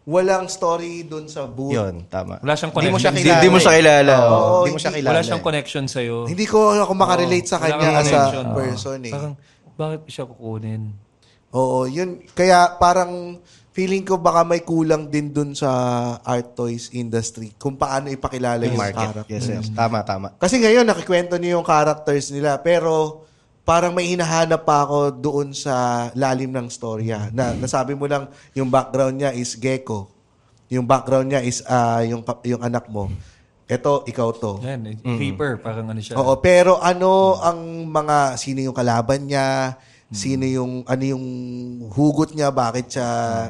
walang story doon sa booth. Yun, tama. Wala siyang Hindi mo siya connection. kilala. Di- di mo siya eh. kilala. Oo, Oo, Hindi mo hindi- siya kilala. Wala siyang eh. connection sa'yo. Hindi ko ako makarelate sa Wala kanya as a connection. person eh. Parang, bakit siya kukunin? Oo, yun. Kaya parang feeling ko baka may kulang din dun sa art toys industry kung paano ipakilala yung market. character. Yes, yes. Tama, tama. Kasi ngayon, nakikwento niyo yung characters nila, pero parang may hinahanap pa ako doon sa lalim ng storya. Na nasabi mo lang, yung background niya is gecko. yung background niya is ah, yung kap- yung anak mo. Ito, ikaw to. Yan, eh, Reaper, parang ano siya. Oo, pero ano ang mga sino yung kalaban niya? Sino yung ano yung hugot niya? Bakit siya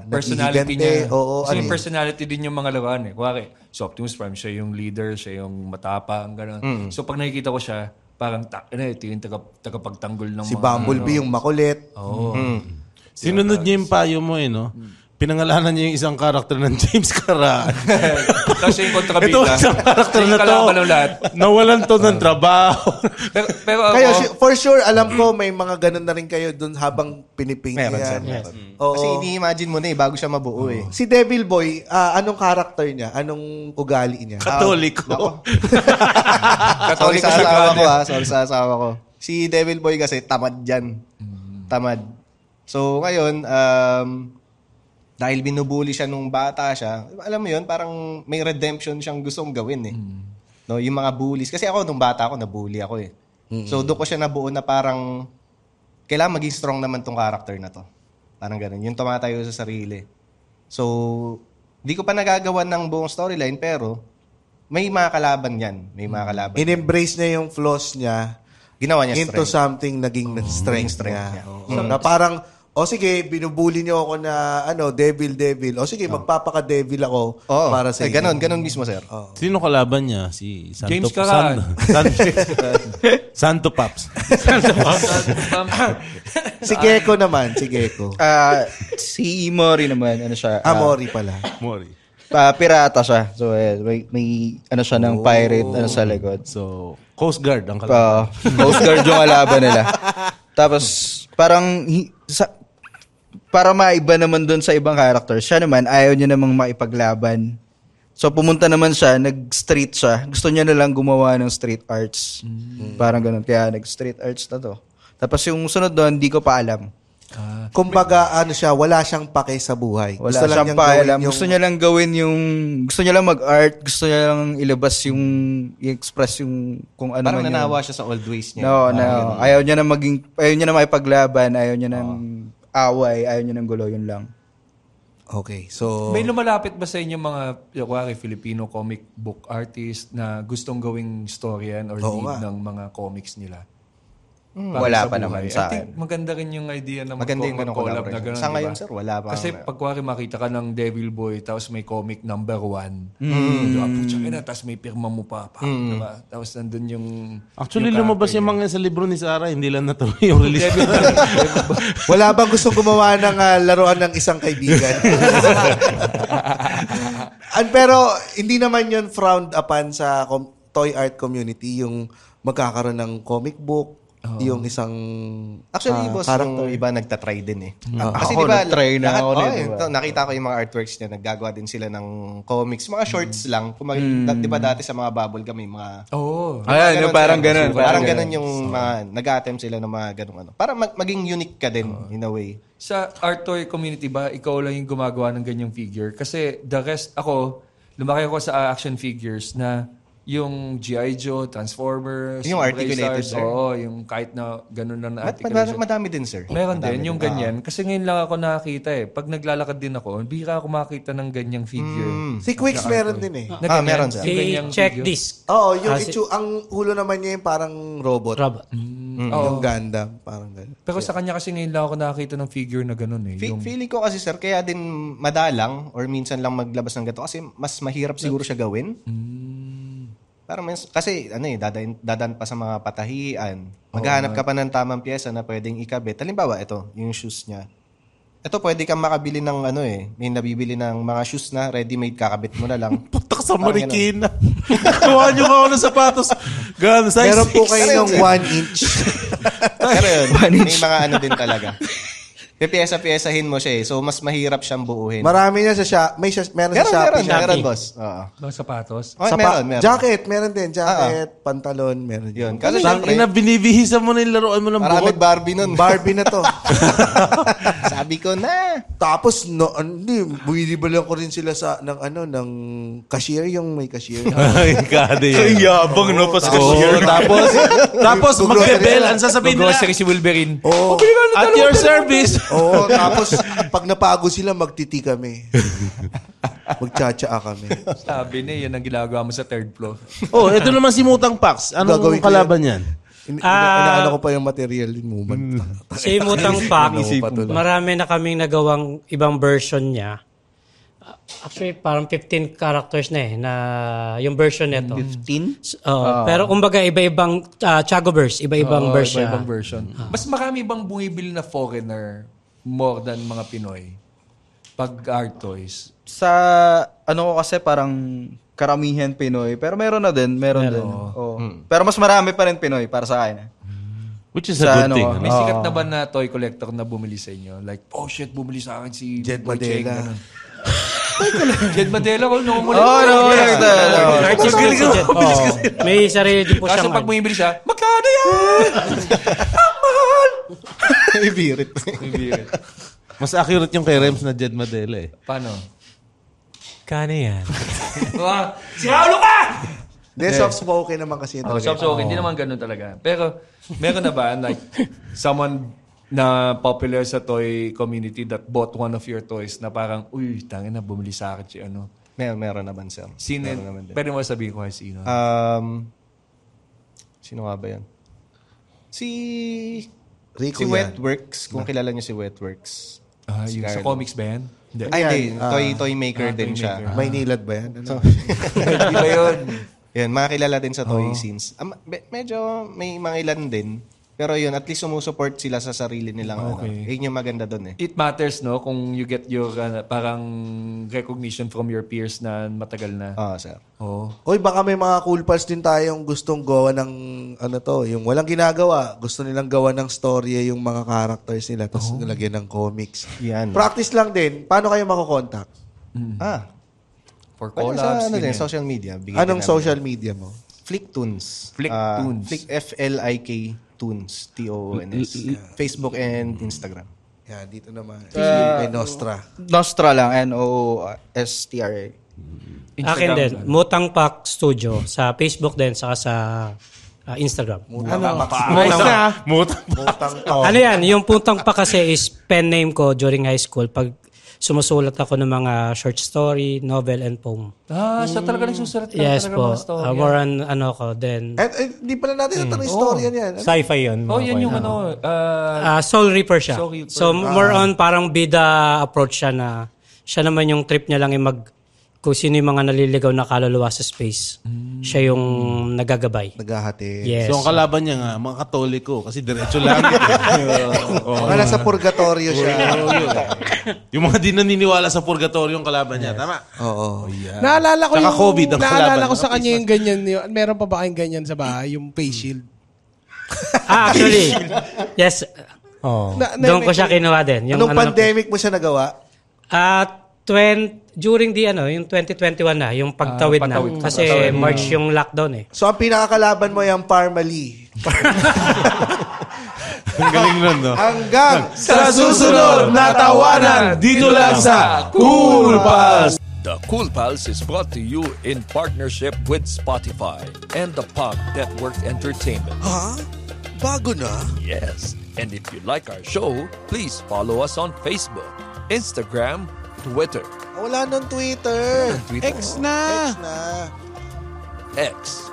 personality naghihigante? niya. Oo, Kasi ano yung yun? personality din yung mga laruan eh. Kuwari, si Optimus Prime, siya yung leader, siya yung matapang, gano'n. So pag nakikita ko siya, parang, ta- ano, ito yung taga, tagapagtanggol ng Si mga... Bumblebee yung makulit. Oo. Sinunod niya yung payo mo eh, no? Pinangalanan niya yung isang karakter ng James Carraan. Tapos siya yung kontrabida. Ito isang karakter na yung to. kalaban ng lahat. Nawalan to ng trabaho. Pero, pero ako, Kayo, si- for sure, alam ko may mga ganun na rin kayo dun habang pinipaint Meron, niya. Meron. Oo. Kasi ini-imagine mo na eh, bago siya mabuo eh. Si Devil Boy, ah, anong character niya? Anong ugali niya? Katoliko. Sorry Katoliko sa siya asawa ko ha. Sorry sa asawa ko. Si Devil Boy kasi tamad dyan. Tamad. So ngayon, um, dahil binubuli siya nung bata siya, alam mo yun, parang may redemption siyang gustong gawin eh. No, yung mga bullies. Kasi ako, nung bata ako, nabully ako eh. So doon ko siya nabuo na parang, kailangan maging strong naman tong character na to. Parang ganun. Yung tumatayo sa sarili. So, di ko pa nagagawa ng buong storyline, pero may mga kalaban yan. May mga kalaban. In-embrace niya yung flaws niya Ginawa niya into strength. something naging strength, strength niya. niya. Oo. Na parang, o sige, binubuli niyo ako na ano, devil, devil. O sige, magpapaka-devil ako Oo. para sa Eh, inyo. ganon, ganon mismo, sir. Sino kalaban niya? Si Santo, James Caraan. San, San, Santo Paps. Si Gecko naman, si Gecko. Ah, si Mori naman, ano siya? ah, Amori pala. Mori. pa, pirata siya. So, eh, may, may ano siya ng pirate, ano sa likod. So, Coast Guard ang kalaban. Pa, Coast Guard yung alaban nila. Tapos, parang, hi- sa, para maiba naman doon sa ibang characters, siya naman, ayaw niya namang maipaglaban. So, pumunta naman siya, nag-street siya. Gusto niya na lang gumawa ng street arts. Parang ganun. Kaya, nag-street arts na to. Tapos, yung sunod doon, di ko pa alam. Kumbaga, ano siya, wala siyang pake sa buhay. Wala Gusto siyang niyang pa gawin alam. yung- Gusto niya lang gawin yung... Gusto niya lang mag-art. Gusto niya lang ilabas yung... I-express yung kung ano Parang man yun. nanawa siya sa old ways niya. No, no. Ayaw niya na maging... Ayaw niya na makipaglaban. Ayaw niya ng away. Ayaw niya ng gulo. Yun lang. Okay, so... May lumalapit ba sa inyo mga, kuwari, Filipino comic book artist na gustong gawing storyan or Oo lead nga. ng mga comics nila? Hmm. Para Wala sa pa buhay. naman I sa think akin. maganda rin yung idea na Maganda yung mag-collab na gano'n. Sa di ngayon, sir, wala pa. Kasi pag kuwari makita ka ng Devil Boy tapos may comic number one. Mm. Mm. Putya ka na, tapos may pirma mo pa. pa diba? Tapos nandun yung... Actually, yung lumabas yung mga sa libro ni Sarah. Hindi lang natuloy yung release. Wala bang gusto gumawa ng ah, laruan ng isang kaibigan? And, pero hindi naman yun frowned upon sa com- toy art community yung magkakaroon ng comic book, yung isang Actually, ah, boss, character. yung iba nagtatry din eh. Ah, Kasi ako, di ba, nag-try na lahat, ako oh, din, eh, di ba? ito, nakita ko yung mga artworks niya, naggagawa din sila ng comics. Mga shorts lang. Kung mag, di ba dati sa mga bubble gum, mga... Oo. Ayan, yung parang ganun. Parang ganun yung mga, nag-attempt sila ng mga ganung ano. Para mag- maging unique ka din, in a way. Sa art toy community ba, ikaw lang yung gumagawa ng ganyang figure? Kasi the rest, ako, lumaki ako sa action figures na yung G.I. Joe, Transformers, Yung articulated, Race sir. Oo, yung kahit na ganun na na-articulation. mad- madami din, sir. Meron Madami din, yung din. ganyan. Kasi ngayon lang ako nakakita eh. Pag naglalakad din ako, bihira ako makita ng ganyang figure. Si Quicks meron din eh. Na Ah, ganyan, meron, sir. yung Si ganyang check figure. disc. Oo, yung Ah, si- itsu, ang ulo naman niya yung parang robot. Rob. Oo. Yung Gundam, parang gano'n. Pero sa kanya kasi ngayon lang ako nakakita ng figure na ganun eh. Fe- Yung, Feeling ko kasi, sir, kaya din madalang or minsan lang maglabas ng gato kasi mas mahirap siguro siya gawin. Parang mas, kasi ano eh, dadan, dadan pa sa mga patahian. Maghahanap ka pa ng tamang pyesa na pwedeng ikabit. Halimbawa, ito, yung shoes niya. Ito, pwede kang makabili ng ano eh. May nabibili ng mga shoes na ready-made, kakabit mo na lang. Putak sa Marikina. Kuha niyo ako ng sapatos. Gan, size Meron po 6. kayo ng 1 inch. Pero yun, may mga ano din talaga. Pipiyesa-piyesahin mo siya eh. So, mas mahirap siyang buuhin. Marami na sa shop. May siya, meron, meron, sa Shopee. meron, meron, boss. Oo. mga sapatos. Oh, Sa meron, meron. Jacket, meron din. Jacket, pantalon, meron Yun. din. Kasi Tang ina, binibihisa mo na yung laruan mo ng parang bukod. nag-Barbie nun. Barbie na to. Sabi ko na. Tapos, no, hindi, bumibili ko rin sila sa, ng ano, ng cashier, yung may cashier. Ay, kada yun. yabang, no? Pas Oo, tapos, tapos magbebel, ang sasabihin nila, Grocery si Wolverine. Oo. at your service. Oo, tapos, pag napagod sila, magtiti kami. Magtsatsaa kami. Sabi niya, yan ang ginagawa mo sa third floor. Oh, ito naman si Mutang Pax. Anong Gagawin ko kalaban yan? In, Ah. inaano ko pa yung material in movement. Si Mutang Pak, Ano pa tuloy? marami na kaming nagawang ibang version niya. Uh, Actually, parang 15 characters na eh, na yung version nito. 15? S- oo. Pero kumbaga, iba-ibang uh, Chagoverse, iba-ibang Oo, version. iba-ibang version. Mas marami bang bumibili na foreigner more than mga Pinoy? Pag art toys. Sa ano ko kasi parang karamihan Pinoy. Pero meron na din. Meron, din. Oo. Pero mas marami pa rin Pinoy para sa akin. eh. Which is a Sa good ano, thing. May ano? sikat na ba na toy collector na bumili sa inyo? Like, oh shit, bumili sa akin si Jed Madela. Jed Madela ko, nung muli. Oo, no, Jet. Oo. May sarili din po Kaso siyang pag bumibili siya, magkano yan? Ibirit. Ibirit. Mas accurate yung kay Rems na Jed Madela eh. Paano? Kano yan? Ah, si Raulo ka! Hindi, soft-spoken naman kasi ito. Oh, so, so, hindi naman ganun talaga. Pero, meron na ba, like, someone na popular sa toy community that bought one of your toys na parang, uy, tangin na, bumili sa akin si ano. Meron, meron naman, sir. Sino, Meron naman din. pwede mo sabihin ko kay sino? Um, sino nga ba yan? Si... Rico si yan. Wetworks. Kung kilala niyo si Wetworks. ah, si yung sa comics ba yan? Hindi. Ay, hindi. Yan, toy, ah, toy maker din siya. Maynilad ba yan? Ano? Di ba yun? Yan, makakilala din sa toy scenes. Ah, ma- be- medyo may mga ilan din. Pero yun, at least sumusuport sila sa sarili nilang Okay. ano. Yun yung maganda doon eh. It matters, no? Kung you get your uh, parang recognition from your peers na matagal na. Oo, sir. Oo. Oy, baka may mga cool pals din tayong gustong gawa ng ano to, yung walang ginagawa. Gusto nilang gawa ng storya yung mga characters nila tapos nilagyan ng comics. Yan. Practice lang din. Paano kayo makokontakt? Ah, For Wala collabs. sa ano din, ganyan. social media. Bigyan Anong din namin. social media mo? Flicktoons. Flicktoons. Ah, Flick, F-L-I-K Toons. T-O-O-N-S. Facebook and Instagram. Yan, dito naman. Kay Nostra. Nostra lang. N-O-S-T-R-A. Akin din, Mutang Pak Studio sa Facebook din, saka sa ah, Instagram. Nice na. Mutang Ano yan, yung Puntang Pak kasi is pen name ko during high school pag sumusulat ako ng mga short story, novel, and poem. Ah, siya talaga nagsusulat ka Yes talaga po. mga story. Uh, more on ano ko, then Eh, eh, di pala natin natanong istorya niyan. Ano? Sci-fi yun. oh, mga yan yung kwento. ano. ah, Ah, Soul Reaper siya. Soul Reaper. So more on parang bida approach siya na siya naman yung trip niya lang yung mag kung sino yung mga naliligaw na kaluluwa sa space. Siya yung nagagabay. Naghahati. Yes. So ang kalaban niya nga, mga katoliko. Kasi diretso lang. oh. Mga nasa purgatorio siya. yung mga di naniniwala sa purgatorio yung kalaban niya. Tama? Oo. Naalala ko Tsaka yung, COVID ang naalala kalaban. ko sa kanya yung ganyan. Yung, meron pa ba kayong ganyan sa bahay? Yung face shield. ah, actually, yes. Oo. Na, na, Doon ko siya kinuha din. Yung Anong ano pandemic mo siya nagawa? At 20, during the ano, yung 2021 na, yung pagtawid, Ah, patawid. na. Kasi March yung lockdown eh. So, ang pinakakalaban mo yung Parmali. Ang galing nun, no? Hanggang sa susunod na tawanan dito lang sa Cool Pals. The Cool Pals is brought to you in partnership with Spotify and the Pop Network Entertainment. Ha? Bago na? Yes, and if you like our show, please follow us on Facebook, Instagram, Twitter, Wala nang Twitter. Twitter X na. X na. X,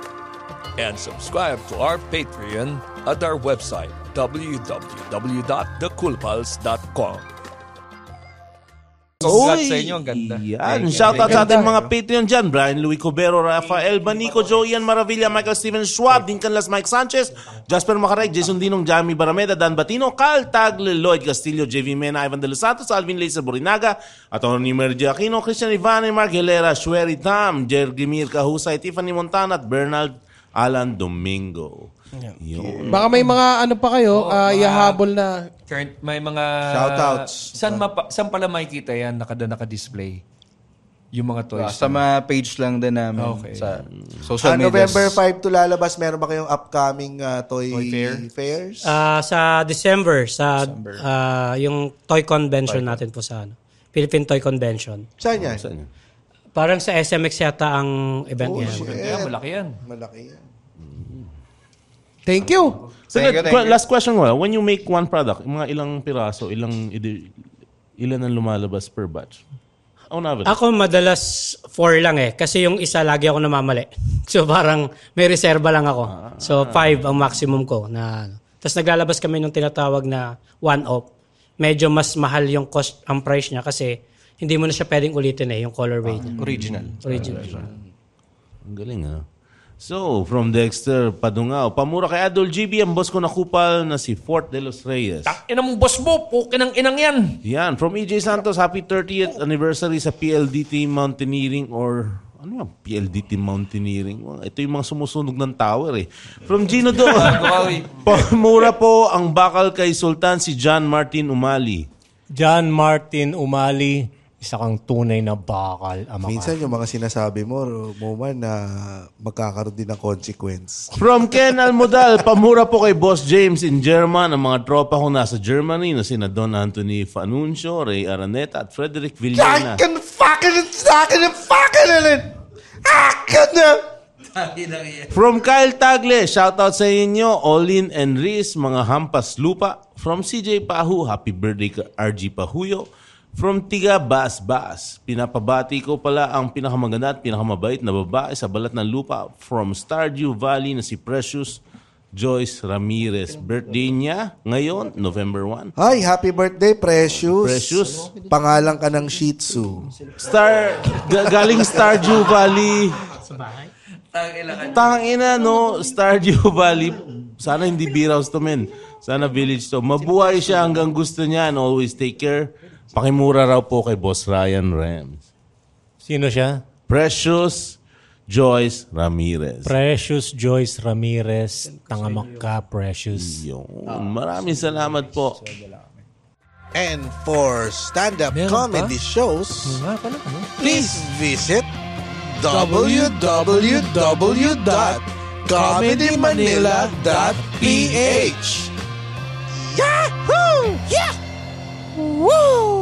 and subscribe to our Patreon at our website www.thecoolpals.com. Congrats sa inyo, ang ganda. Yan. Shoutout sa ating mga Patreon dyan. Brian Louis Cubero, Rafael Banico, Joe Ian Maravilla, Michael Steven Schwab, Dinkan Las Mike Sanchez, Jasper Macareg, Jason Dinong, Jamie Barameda, Dan Batino, Carl Tagle, Lloyd Castillo, JV Mena, Ivan De Los Santos, Alvin Laser Borinaga, Atty. Mergy Aquino, Christian Ivane, Mark Hilera, Shweri Tam, Jergimir Kahusay, Tiffany Montana, at Bernard Alan Domingo. Yun. Baka may mga ano pa kayo, ah, ihahabol na. Current, may mga... Shoutouts. Saan, mapa, saan pala makikita yan nakada naka-display? Yung mga toys. Sa mga page lang din namin. Okay. Sa Ah, social media. November 5 to lalabas, meron ba kayong upcoming ah, toy, Toy fair? fairs? Ah, sa December, sa ah, yung toy convention natin po sa ano, Philippine Toy Convention. Saan yan? Parang sa SMX yata ang event niya. Kaya malaki yan. Malaki yan. Thank you. So, Thank you, thank you. last question mo, when you make one product, mga ilang piraso, ilang ilan ang lumalabas per batch? On average. Ako madalas four lang eh. Kasi yung isa lagi ako namamali. So parang may reserva lang ako. So five ang maximum ko. Na, Tapos naglalabas kami ng tinatawag na one-off. Medyo mas mahal yung cost, ang price niya kasi hindi mo na siya pwedeng ulitin eh, yung colorway niya. Original. Original. Ang galing ha. So, from Dexter Padungao, pamura kay Adol GB, ang boss ko na kupal na si Fort de los Reyes. Ina mong boss mo, pukin ng inang yan. Yan, from EJ Santos, happy 30th anniversary sa PLDT Mountaineering or ano yan? PLDT Mountaineering. Ito yung mga sumusunog ng tower eh. From Gino Do, pamura po ang bakal kay Sultan si John Martin Umali. John Martin Umali, isa kang tunay na bakal. Ama ka. Minsan yung mga sinasabi mo, Moman, na magkakaroon din ng consequence. From Ken Almodal, pamura po kay Boss James in German, ang mga tropa ko nasa Germany na sina Don Anthony Fanuncio, Ray Araneta at Frederick Villena. Akin fucking akin fucking Akin na! From Kyle Tagle, shoutout sa inyo, Olin and Riz, mga hampas lupa. From CJ Pahu, happy birthday ka RG Pahuyo. From Tiga Bas Bas, pinapabati ko pala ang pinakamaganda at pinakamabait na babae sa balat ng lupa from Stardew Valley na si Precious Joyce Ramirez. Birthday niya ngayon, November 1. Hi, happy birthday, Precious. Precious. Pangalan ka ng Shih Tzu. Star, ga- galing Stardew Valley. Tang ina no, Stardew Valley. Sana hindi beer house to men. Sana village to. Mabuhay siya hanggang gusto niya and always take care. Pakimura raw po kay Boss Ryan Rams. Sino siya? Precious Joyce Ramirez. Precious Joyce Ramirez. Tangamak ka, Precious. Yun. Maraming salamat po. And for stand-up Meron comedy pa? shows, Nga pala, ano? please visit www.comedymanila.ph Yahoo! Yeah! Woo!